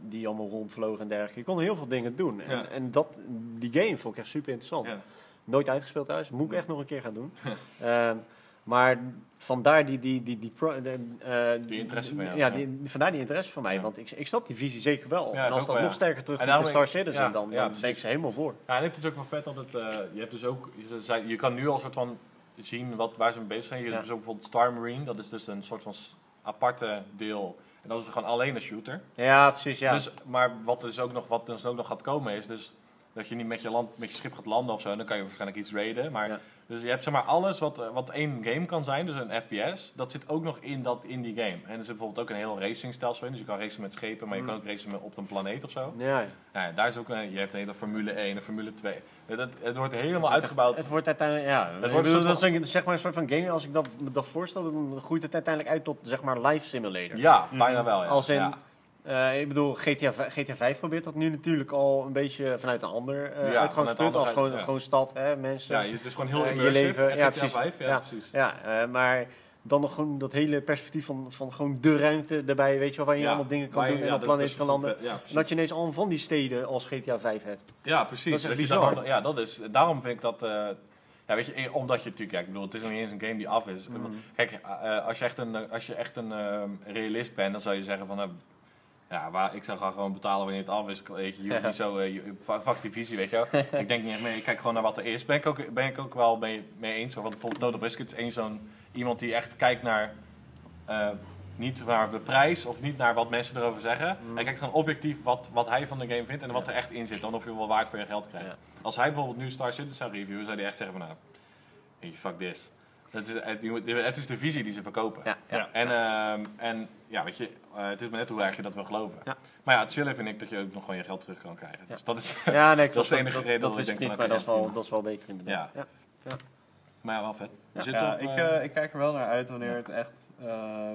die allemaal rondvlogen en dergelijke. Je kon heel veel dingen doen. En, Ja. en dat, die game vond ik echt super interessant. Ja. Nooit uitgespeeld thuis, moet ik echt nog een keer gaan doen. Ehm, maar vandaar die, die, die, die, pro- de, eh, Die interesse van jou, Ja, die, vandaar die interesse van mij. Ja. Want ik, ik snap die visie zeker wel. Ja, en als dat wel, nog sterker terug En komt in daarom Star Citizen, dan, ja, dan ben ik ze helemaal voor. Ja, en het is ook wel vet dat het, eh, je hebt dus ook, je, je kan nu al soort van zien wat, waar ze mee bezig zijn. Je hebt dus bijvoorbeeld Star Marine, dat is dus een soort van aparte deel. En dat is gewoon alleen een shooter. Ja, precies. Ja. Dus, maar wat dus ook nog, wat dus ook nog gaat komen is dus dat je niet met je, land, met je schip gaat landen of zo. Dan kan je waarschijnlijk iets raiden. Maar, Ja. Dus je hebt zeg maar alles wat, eh, wat één game kan zijn, dus een FPS, dat zit ook nog in, dat, in die game. En er zit bijvoorbeeld ook een heel racingstelsel in. Dus je kan racen met schepen, maar je Mm. kan ook racen met, op een planeet of zo. ja, ja. Nou daar is ook een, je hebt een hele Formule 1 en Formule 2. Het, het, het wordt helemaal uitgebouwd. Het wordt uiteindelijk, ja. wordt ik bedoel, een soort dat is zeg maar een soort van game. Als ik dat, me dat voorstel, dan groeit het uiteindelijk uit tot zeg maar live simulator. ja, bijna wel. Ja. Als in, ja. Eh, ik bedoel, GTA, GTA 5 probeert dat nu natuurlijk al een beetje vanuit een ander eh, Ja, uitgangspunt. als gewoon, ja. gewoon stad, hè, mensen. ja, het is gewoon heel eh, je immersive. leven- En ja, GTA precies. 5, ja, precies. Ja, maar dan nog gewoon dat hele perspectief van, van gewoon de ruimte erbij, weet je wel, waar je allemaal dingen kan je- doen en op planeten kan landen. En dat je ineens allemaal van die steden als GTA 5 hebt. Ja, precies. Dat is je bizar. ja, dat is, daarom vind ik dat... ja, weet je, omdat je natuurlijk... Ja, ik bedoel, het is nog niet eens een game die af is. Mm. Kijk, als je echt een, als je echt een eh, realist bent, dan zou je zeggen van... ja, waar, ik zou gaan gewoon betalen wanneer het af is. Weet je, hoeft niet zo... eh, je- fuck fuck die visie, weet je wel. ik denk niet echt mee. Ik kijk gewoon naar wat er is. Ben ik ook, ben ik ook wel mee, mee eens. Want bijvoorbeeld Dodo Brisket is één zo'n... Iemand die echt kijkt naar... eh, niet naar de prijs of niet naar wat mensen erover zeggen. Mm. Hij kijkt gewoon objectief wat, wat hij van de game vindt en wat er echt in zit. Dan of je wel waard voor je geld krijgt. Ja. Als hij bijvoorbeeld nu Star Citizen zou reviewen, zou hij echt zeggen van nou, fuck this. Het is, het, is de visie die ze verkopen. Ja, ja. En, ehm, en ja, weet je, eh, het is maar net hoe erg je dat wil geloven. Ja. Maar ja, het chillen vind ik dat je ook nog gewoon je geld terug kan krijgen. Ja. Dus dat is... Ja, nee, Dat is de enige reden dat dat ik denk niet, van, maar oké, dat is, wel, dat is wel beter inderdaad. Ja. Ja. maar ja, wel vet. Zit Ja, op, ik, eh, eh, ik kijk er wel naar uit wanneer het echt eh,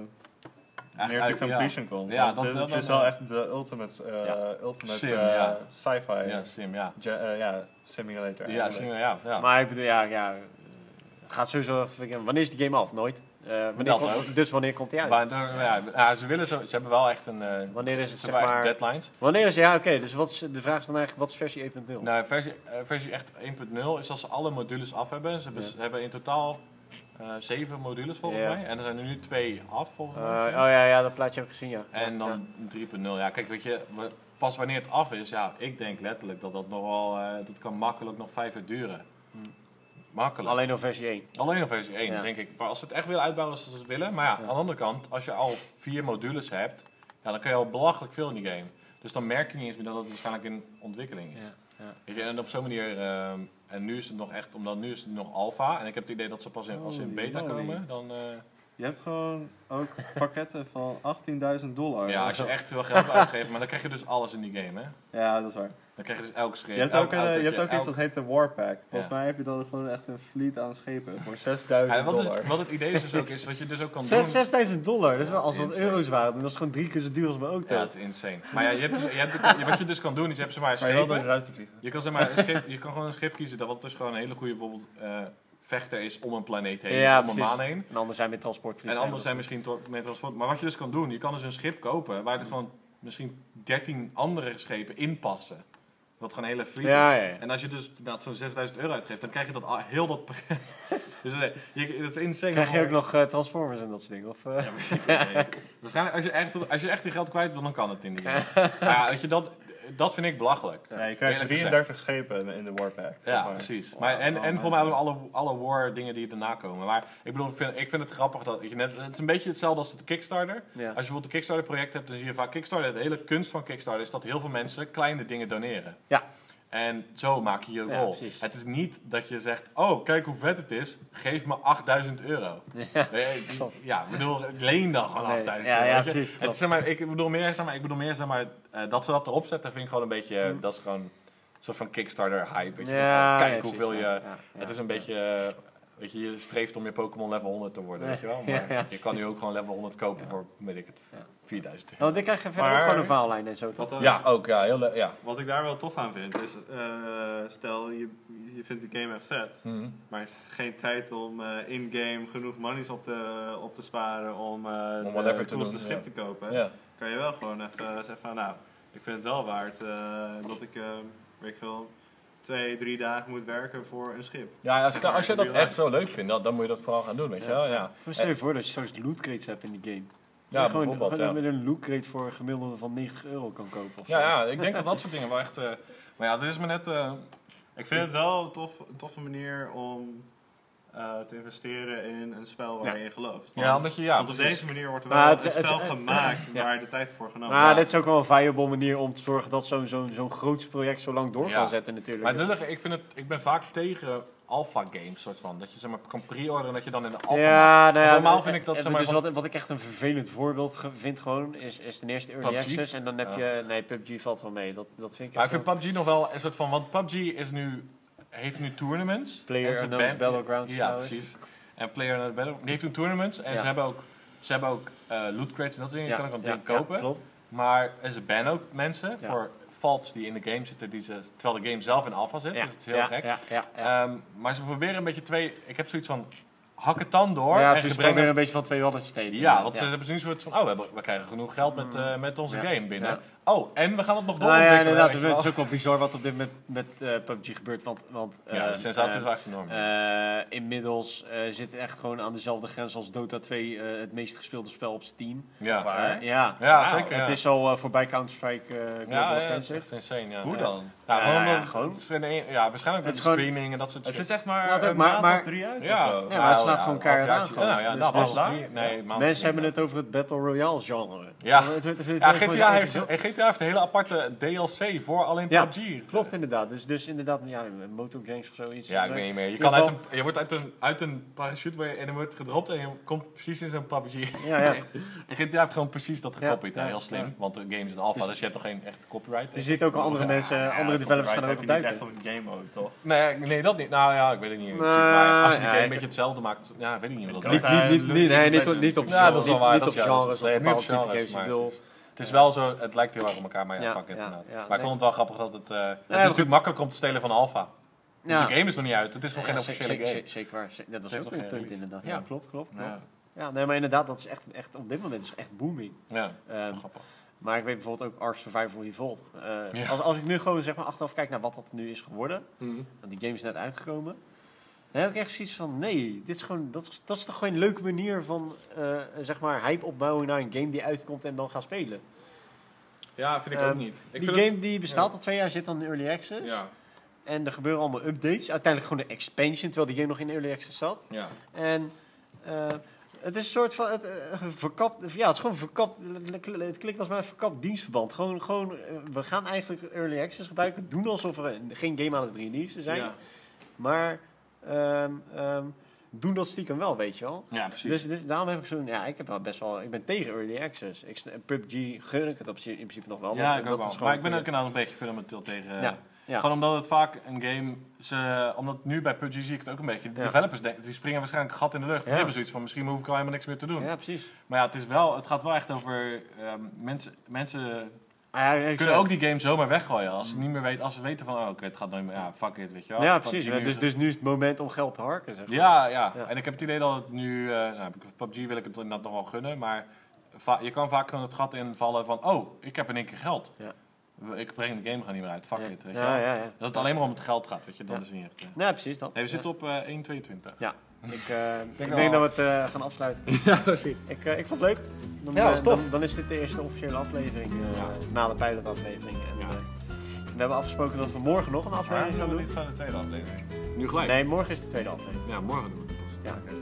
meer to completion komt. Ja, dat- is wel echt de ultimate, eh, Ja. ultimate Sim, eh, ja. sci-fi Ja, sim, ja. ja. ja, simulator. Ja, eigenlijk. sim, ja, ja. Maar ik bedoel, ja, ja, het gaat sowieso... Wanneer is die game af? Nooit. Eh, wanneer komt- dus wanneer komt die uit? Maar door- ja, ja, ze willen zo, ze hebben wel echt een, eh, Wanneer is het, zeg maar... deadlines. Wanneer is Ja, oké. dus wat is, de vraag is dan eigenlijk, wat is versie 1.0? Nou, versie, eh, versie echt 1.0 is als ze alle modules af hebben. Ze hebben, Ja. hebben in totaal eh, zeven modules volgens mij. En er zijn er nu twee af volgens mij. oh ja, ja, dat plaatje heb ik gezien, ja. En Ja. dan 3.0. Ja, kijk, weet je, pas wanneer het af is, ja, ik denk letterlijk dat dat nog wel, eh, dat kan makkelijk nog vijf jaar duren. Makkelijk. Alleen nog versie 1. Alleen nog versie 1, Ja. denk ik. Maar als ze het echt willen uitbouwen zoals ze het willen. Maar ja, Ja. aan de andere kant, als je al vier modules hebt, ja, dan kan je al belachelijk veel in die game. Dus dan merk je niet eens meer dat het waarschijnlijk in ontwikkeling is. Weet je, en op zo'n manier, ehm, en nu is het nog echt, omdat nu is het nog alpha. En ik heb het idee dat ze pas in, als ze in Holy beta komen, dan... eh, Je hebt gewoon ook pakketten van 18.000 dollar. ja, als je echt veel geld uitgeven, maar dan krijg je dus alles in die game, hè. Ja, dat is waar. Dan krijg je dus elk schip, Je hebt ook, een, je autootje, hebt ook iets dat heet de Warpack. Volgens Ja. mij heb je dan gewoon echt een fleet aan schepen voor 6000 Ja, wat, dollar. wat het idee is dus ook, is wat je dus ook kan doen... Zes- 6000 dollar, dat is wel, als dat insane. euro's waren, dan is het gewoon drie keer zo duur als mijn auto. Ja, het is insane. Maar ja, je hebt dus, je hebt, wat je dus kan doen, is je hebt zeg maar je de schepen. vliegen. Je kan, zeg maar, een schip, je kan gewoon een schip kiezen dat wat dus gewoon een hele goede bijvoorbeeld, eh, vechter is om een planeet heen, Ja, om een precies. maan heen. En anders zijn met transport En anderen zijn misschien met transport. Maar wat je dus kan doen, je kan dus een schip kopen waar er gewoon misschien 13 andere schepen in passen. Wat gewoon een hele fleet Ja, is. ja, ja. En als je dus inderdaad zo'n 6000 euro uitgeeft, dan krijg je dat al- heel dat pakket. dus eh, je, dat is insane. Krijg je ook nog eh, Transformers en dat soort dingen? Of, eh? Ja, nee. Waarschijnlijk, als je, echt, als je echt je geld kwijt wil, dan kan het in die. Maar ja, weet je, dat, dat vind ik belachelijk. Ja, je krijgt Eerlijk gezegd. 33 schepen in de Warpack. Ja, maar. precies. Wow, maar, en wow, en voor mij alle, alle war dingen die erna komen. Maar ik bedoel, ik vind, ik vind het grappig dat je net, het is een beetje hetzelfde als de Kickstarter. Ja. Als je bijvoorbeeld een Kickstarter project hebt, dan zie je vaak Kickstarter. De hele kunst van Kickstarter is dat heel veel mensen kleine dingen doneren. Ja. En zo maak je je rol. het is niet dat je zegt, oh kijk hoe vet het is, geef me 8000 euro. Ja. Nee, die- ja, bedoel, leen dan gewoon Nee, 8000 ja, euro. ja, precies, Het is, zeg maar, ik bedoel meer, zeg maar, ik bedoel meer zeg maar, eh, dat ze dat erop zetten, vind ik gewoon een beetje, Mm. dat is gewoon een soort van Kickstarter hype. Weet je, Ja, Kijk hoeveel je, het is een beetje, weet je, je streeft om je Pokémon level 100 te worden, weet je wel. Maar ja, je kan nu ook gewoon level 100 kopen voor, weet ik het, Ja. 4000 Ja, euro. want ik krijg je verder Maar- gewoon een verhaallijn en zo, toch? Dan- Ja, ook, ja, heel leuk, ja. wat ik daar wel tof aan vind, is eh, stel je, je vindt de game echt vet, Mhm. maar geen tijd om eh, in-game genoeg monies op te, op te sparen om, eh Om de coolste doen, schip ja. te kopen. Ja. Kan je wel gewoon even zeggen van nou, ik vind het wel waard eh, dat ik, eh, weet ik veel, twee, drie dagen moet werken voor een schip. Ja, stel, als je dat echt zo leuk vindt, dan, dan moet je dat vooral gaan doen, weet je wel. Ja, Maar stel je voor dat je straks loot crates hebt in die game. ja Dat je gewoon, bijvoorbeeld, gewoon ja. met een loot crate voor een gemiddelde van 90 euro kan kopen. Of Ja, zo. ja, ik denk dat dat soort dingen wel echt... eh, maar ja, het is me net... eh, Ik vind het wel een, tof, een toffe manier om eh, te investeren in een spel waar Ja. je in gelooft. ja, Want- omdat je... Ja, Want op precies. deze manier wordt er Maar wel het- een spel het- gemaakt ja. waar de tijd voor genomen Maar wordt. dit is ook wel een viable manier om te zorgen dat zo'n zo'n zo'n groot project zo lang door Ja. kan zetten natuurlijk. Maar ik, vind het, ik ben vaak tegen alpha games, soort van. Dat je zeg maar, kan pre-orderen en dat je dan in de alpha... ja, nou ja, normaal en- vind ik dat, en zeg maar, dus wat, wat ik echt een vervelend voorbeeld vind gewoon, is, is ten eerste Early PUBG? Access. En dan heb Ja. je, nee, PUBG valt wel mee. Dat, dat vind ik Maar ik vind PUBG nog wel een soort van... Want PUBG is nu, heeft nu tournaments. Player En ze Unknown's ban- Battlegrounds Ja, precies. En Player Unknown's Battlegrounds. Die heeft nu tournaments. En Ja. ze hebben ook, ze hebben ook eh, loot crates en dat soort dingen. Je kan ook een ding kopen. klopt. Maar ze bannen ook mensen voor faults die in de game zitten, die ze, terwijl de game zelf in alpha zit. Ja, Dus het is heel gek. Ja, ja, ja. Ehm, maar ze proberen een beetje twee. Ik heb zoiets van. hak het dan door ja, en ze brengen... een beetje van twee walletjes te eten. Ja, want ze hebben nu een soort van, oh, we, hebben, we krijgen genoeg geld met, eh, met onze Ja. game binnen. Ja. Oh, en we gaan het nog Nou doorontwikkelen. ja, inderdaad. Het is ook wel bizar wat op dit moment met eh, PUBG gebeurt. Want, want Ja, de eh, sensatie is wel echt enorm. Eh, inmiddels eh, zit het echt gewoon aan dezelfde grens als Dota 2, eh, het meest gespeelde spel op Steam. ja. Waar? Ja, Ja, Wauw. zeker, ja. Het is al eh, voorbij Counter-Strike eh, Global Ja, ja, dat is Offensive. echt insane, ja. Hoe Ja. dan? Ja, Ja, gewoon ja, omdat gewoon. het is een- ja, waarschijnlijk met is de gewoon- streaming en dat soort Het shit. is echt maar het een maar- maand maar- of drie uit Ja. of zo. Ja, maar het slaat ja, gewoon een keihard aan gewoon. Ja, ja, Dus- nou, dus- was het nee, maand Mensen hebben het over het Battle Royale genre. Ja. Het- het- het- het- Ja, het- het- GTA het- heeft, GTA heeft een hele aparte DLC voor alleen Ja, PUBG. Klopt inderdaad. Dus, dus inderdaad, ja, motorgangs of zoiets. Ja, ik weet niet meer. Je, kan uit een, je wordt uit een, uit een parachute waar je- en dan wordt gedropt en je komt precies in zo'n PUBG. Ja, ja. En GTA heeft gewoon precies dat gekopied. Ja, hè. ja, heel slim, ja. want de game is een alpha, Dus- dus, je hebt nog geen echt copyright. Je ziet ook al andere mensen, andere developers gaan er ook op niet duiken. echt op een game mode, toch? Nee, nee, dat niet. Nou ja, ik weet het niet. Maar als je die game een beetje hetzelfde maakt, ja, weet ik niet Niet, niet, niet, niet, niet, op- niet op Ja, dat is wel niet- waar, Niet dat op is juist. genres of Nee, niet op bepaalde type genres, games. Het is wel zo, het lijkt heel erg op elkaar, maar ja, Ja, fuck it ja, inderdaad. ja, maar nee. ik vond het wel grappig dat het... eh, het is natuurlijk makkelijk om te stelen van Alpha. Ja. De game is nog niet uit, het is nog geen officiële game. zeker, waar. Dat is ook nog een geen punt inderdaad. Ja. Klopt, klopt. klopt. Ja, nee, maar inderdaad, dat is echt, echt op dit moment is echt booming. ja. Ehm, grappig. maar ik weet bijvoorbeeld ook Ark Survival Evolved. Eh, Ja. als, als ik nu gewoon zeg maar achteraf kijk naar wat dat nu is geworden, Mhm. want die game is net uitgekomen, dan heb ik echt zoiets van, nee, dit is gewoon, dat, is, dat is toch gewoon een leuke manier van, eh, zeg maar, hype opbouwen naar een game die uitkomt en dan gaan spelen. Ja, vind ik Ehm, ook niet. Ik die vind game die bestaat al twee jaar, zit dan in Early Access. Ja, En er gebeuren allemaal updates. Uiteindelijk gewoon een expansion, terwijl die game nog in Early Access zat. ja. En eh, het is een soort van het, eh, verkapt. Ja, het is gewoon verkapt. Het klinkt als maar een verkapt dienstverband. Gewoon, gewoon, we gaan eigenlijk Early Access gebruiken. Doen alsof we geen game aan het releasen zijn. Ja. Maar ehm, ehm, doen dat stiekem wel, weet je wel. ja, precies. Dus, dus daarom heb ik zo'n. Ja, ik heb wel best wel. Ik ben tegen Early Access. Ik, PUBG gun ik het op, in principe nog wel. ja, ik dat is wel. Maar ik ben ook een beetje fundamenteel tegen... Ja, ja. Gewoon omdat het vaak een game... Ze, omdat nu bij PUBG zie ik het ook een beetje. De Ja. developers denken, die springen waarschijnlijk een gat in de lucht. Die Ja. hebben zoiets van, misschien hoef ik al helemaal niks meer te doen. Ja, precies. Maar ja, het, is wel, het gaat wel echt over... ehm, mensen, mensen ja, kunnen ook die game zomaar weggooien. Als ze niet meer weten, als ze weten van, oh, oké, het gaat nooit meer... Ja, fuck it, weet je wel. Ja, precies. Dus, dus nu is het moment om geld te harken. Zeg maar. Ja, ja, Ja. En ik heb het idee dat het nu... eh nou, PUBG wil ik het inderdaad nog wel gunnen, maar... je kan vaak gewoon het gat invallen van... Oh, ik heb in één keer geld. Ja. Ik breng de game gewoon niet meer uit. Fuck it, weet je wel. Dat het alleen maar om het geld gaat, weet je. Dat is niet echt... eh. Ja, precies dat. Nee, we zitten op eh 1,22. Ja, ik, eh, ik denk denk dat we het eh, gaan afsluiten. Ja, precies. Ik, eh, ik vond het leuk. Dan, Ja, was tof. Dan, dan is dit de eerste officiële aflevering Ja. na de pilotaflevering. En, Ja. we hebben afgesproken dat we morgen nog een aflevering gaan gaan we doen. niet gewoon de tweede aflevering? Nu gelijk. Nee, morgen is de tweede aflevering. Ja, morgen doen we het pas. Ja, oké.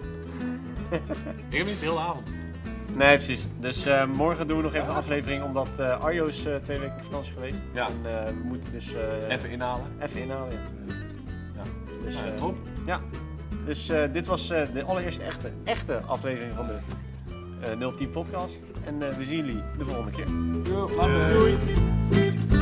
Ik heb niet de hele avond. Nee, precies. Dus morgen doen we nog even een aflevering, omdat eh, Arjo is twee weken op vakantie geweest. Ja. En we moeten dus Even inhalen. even inhalen. Ja. Ja. Dus, Nou, top. Dus eh, dit was eh, de allereerste echte, echte aflevering van de eh, uh, 010 podcast. En we zien jullie de volgende keer. Doei. Doei.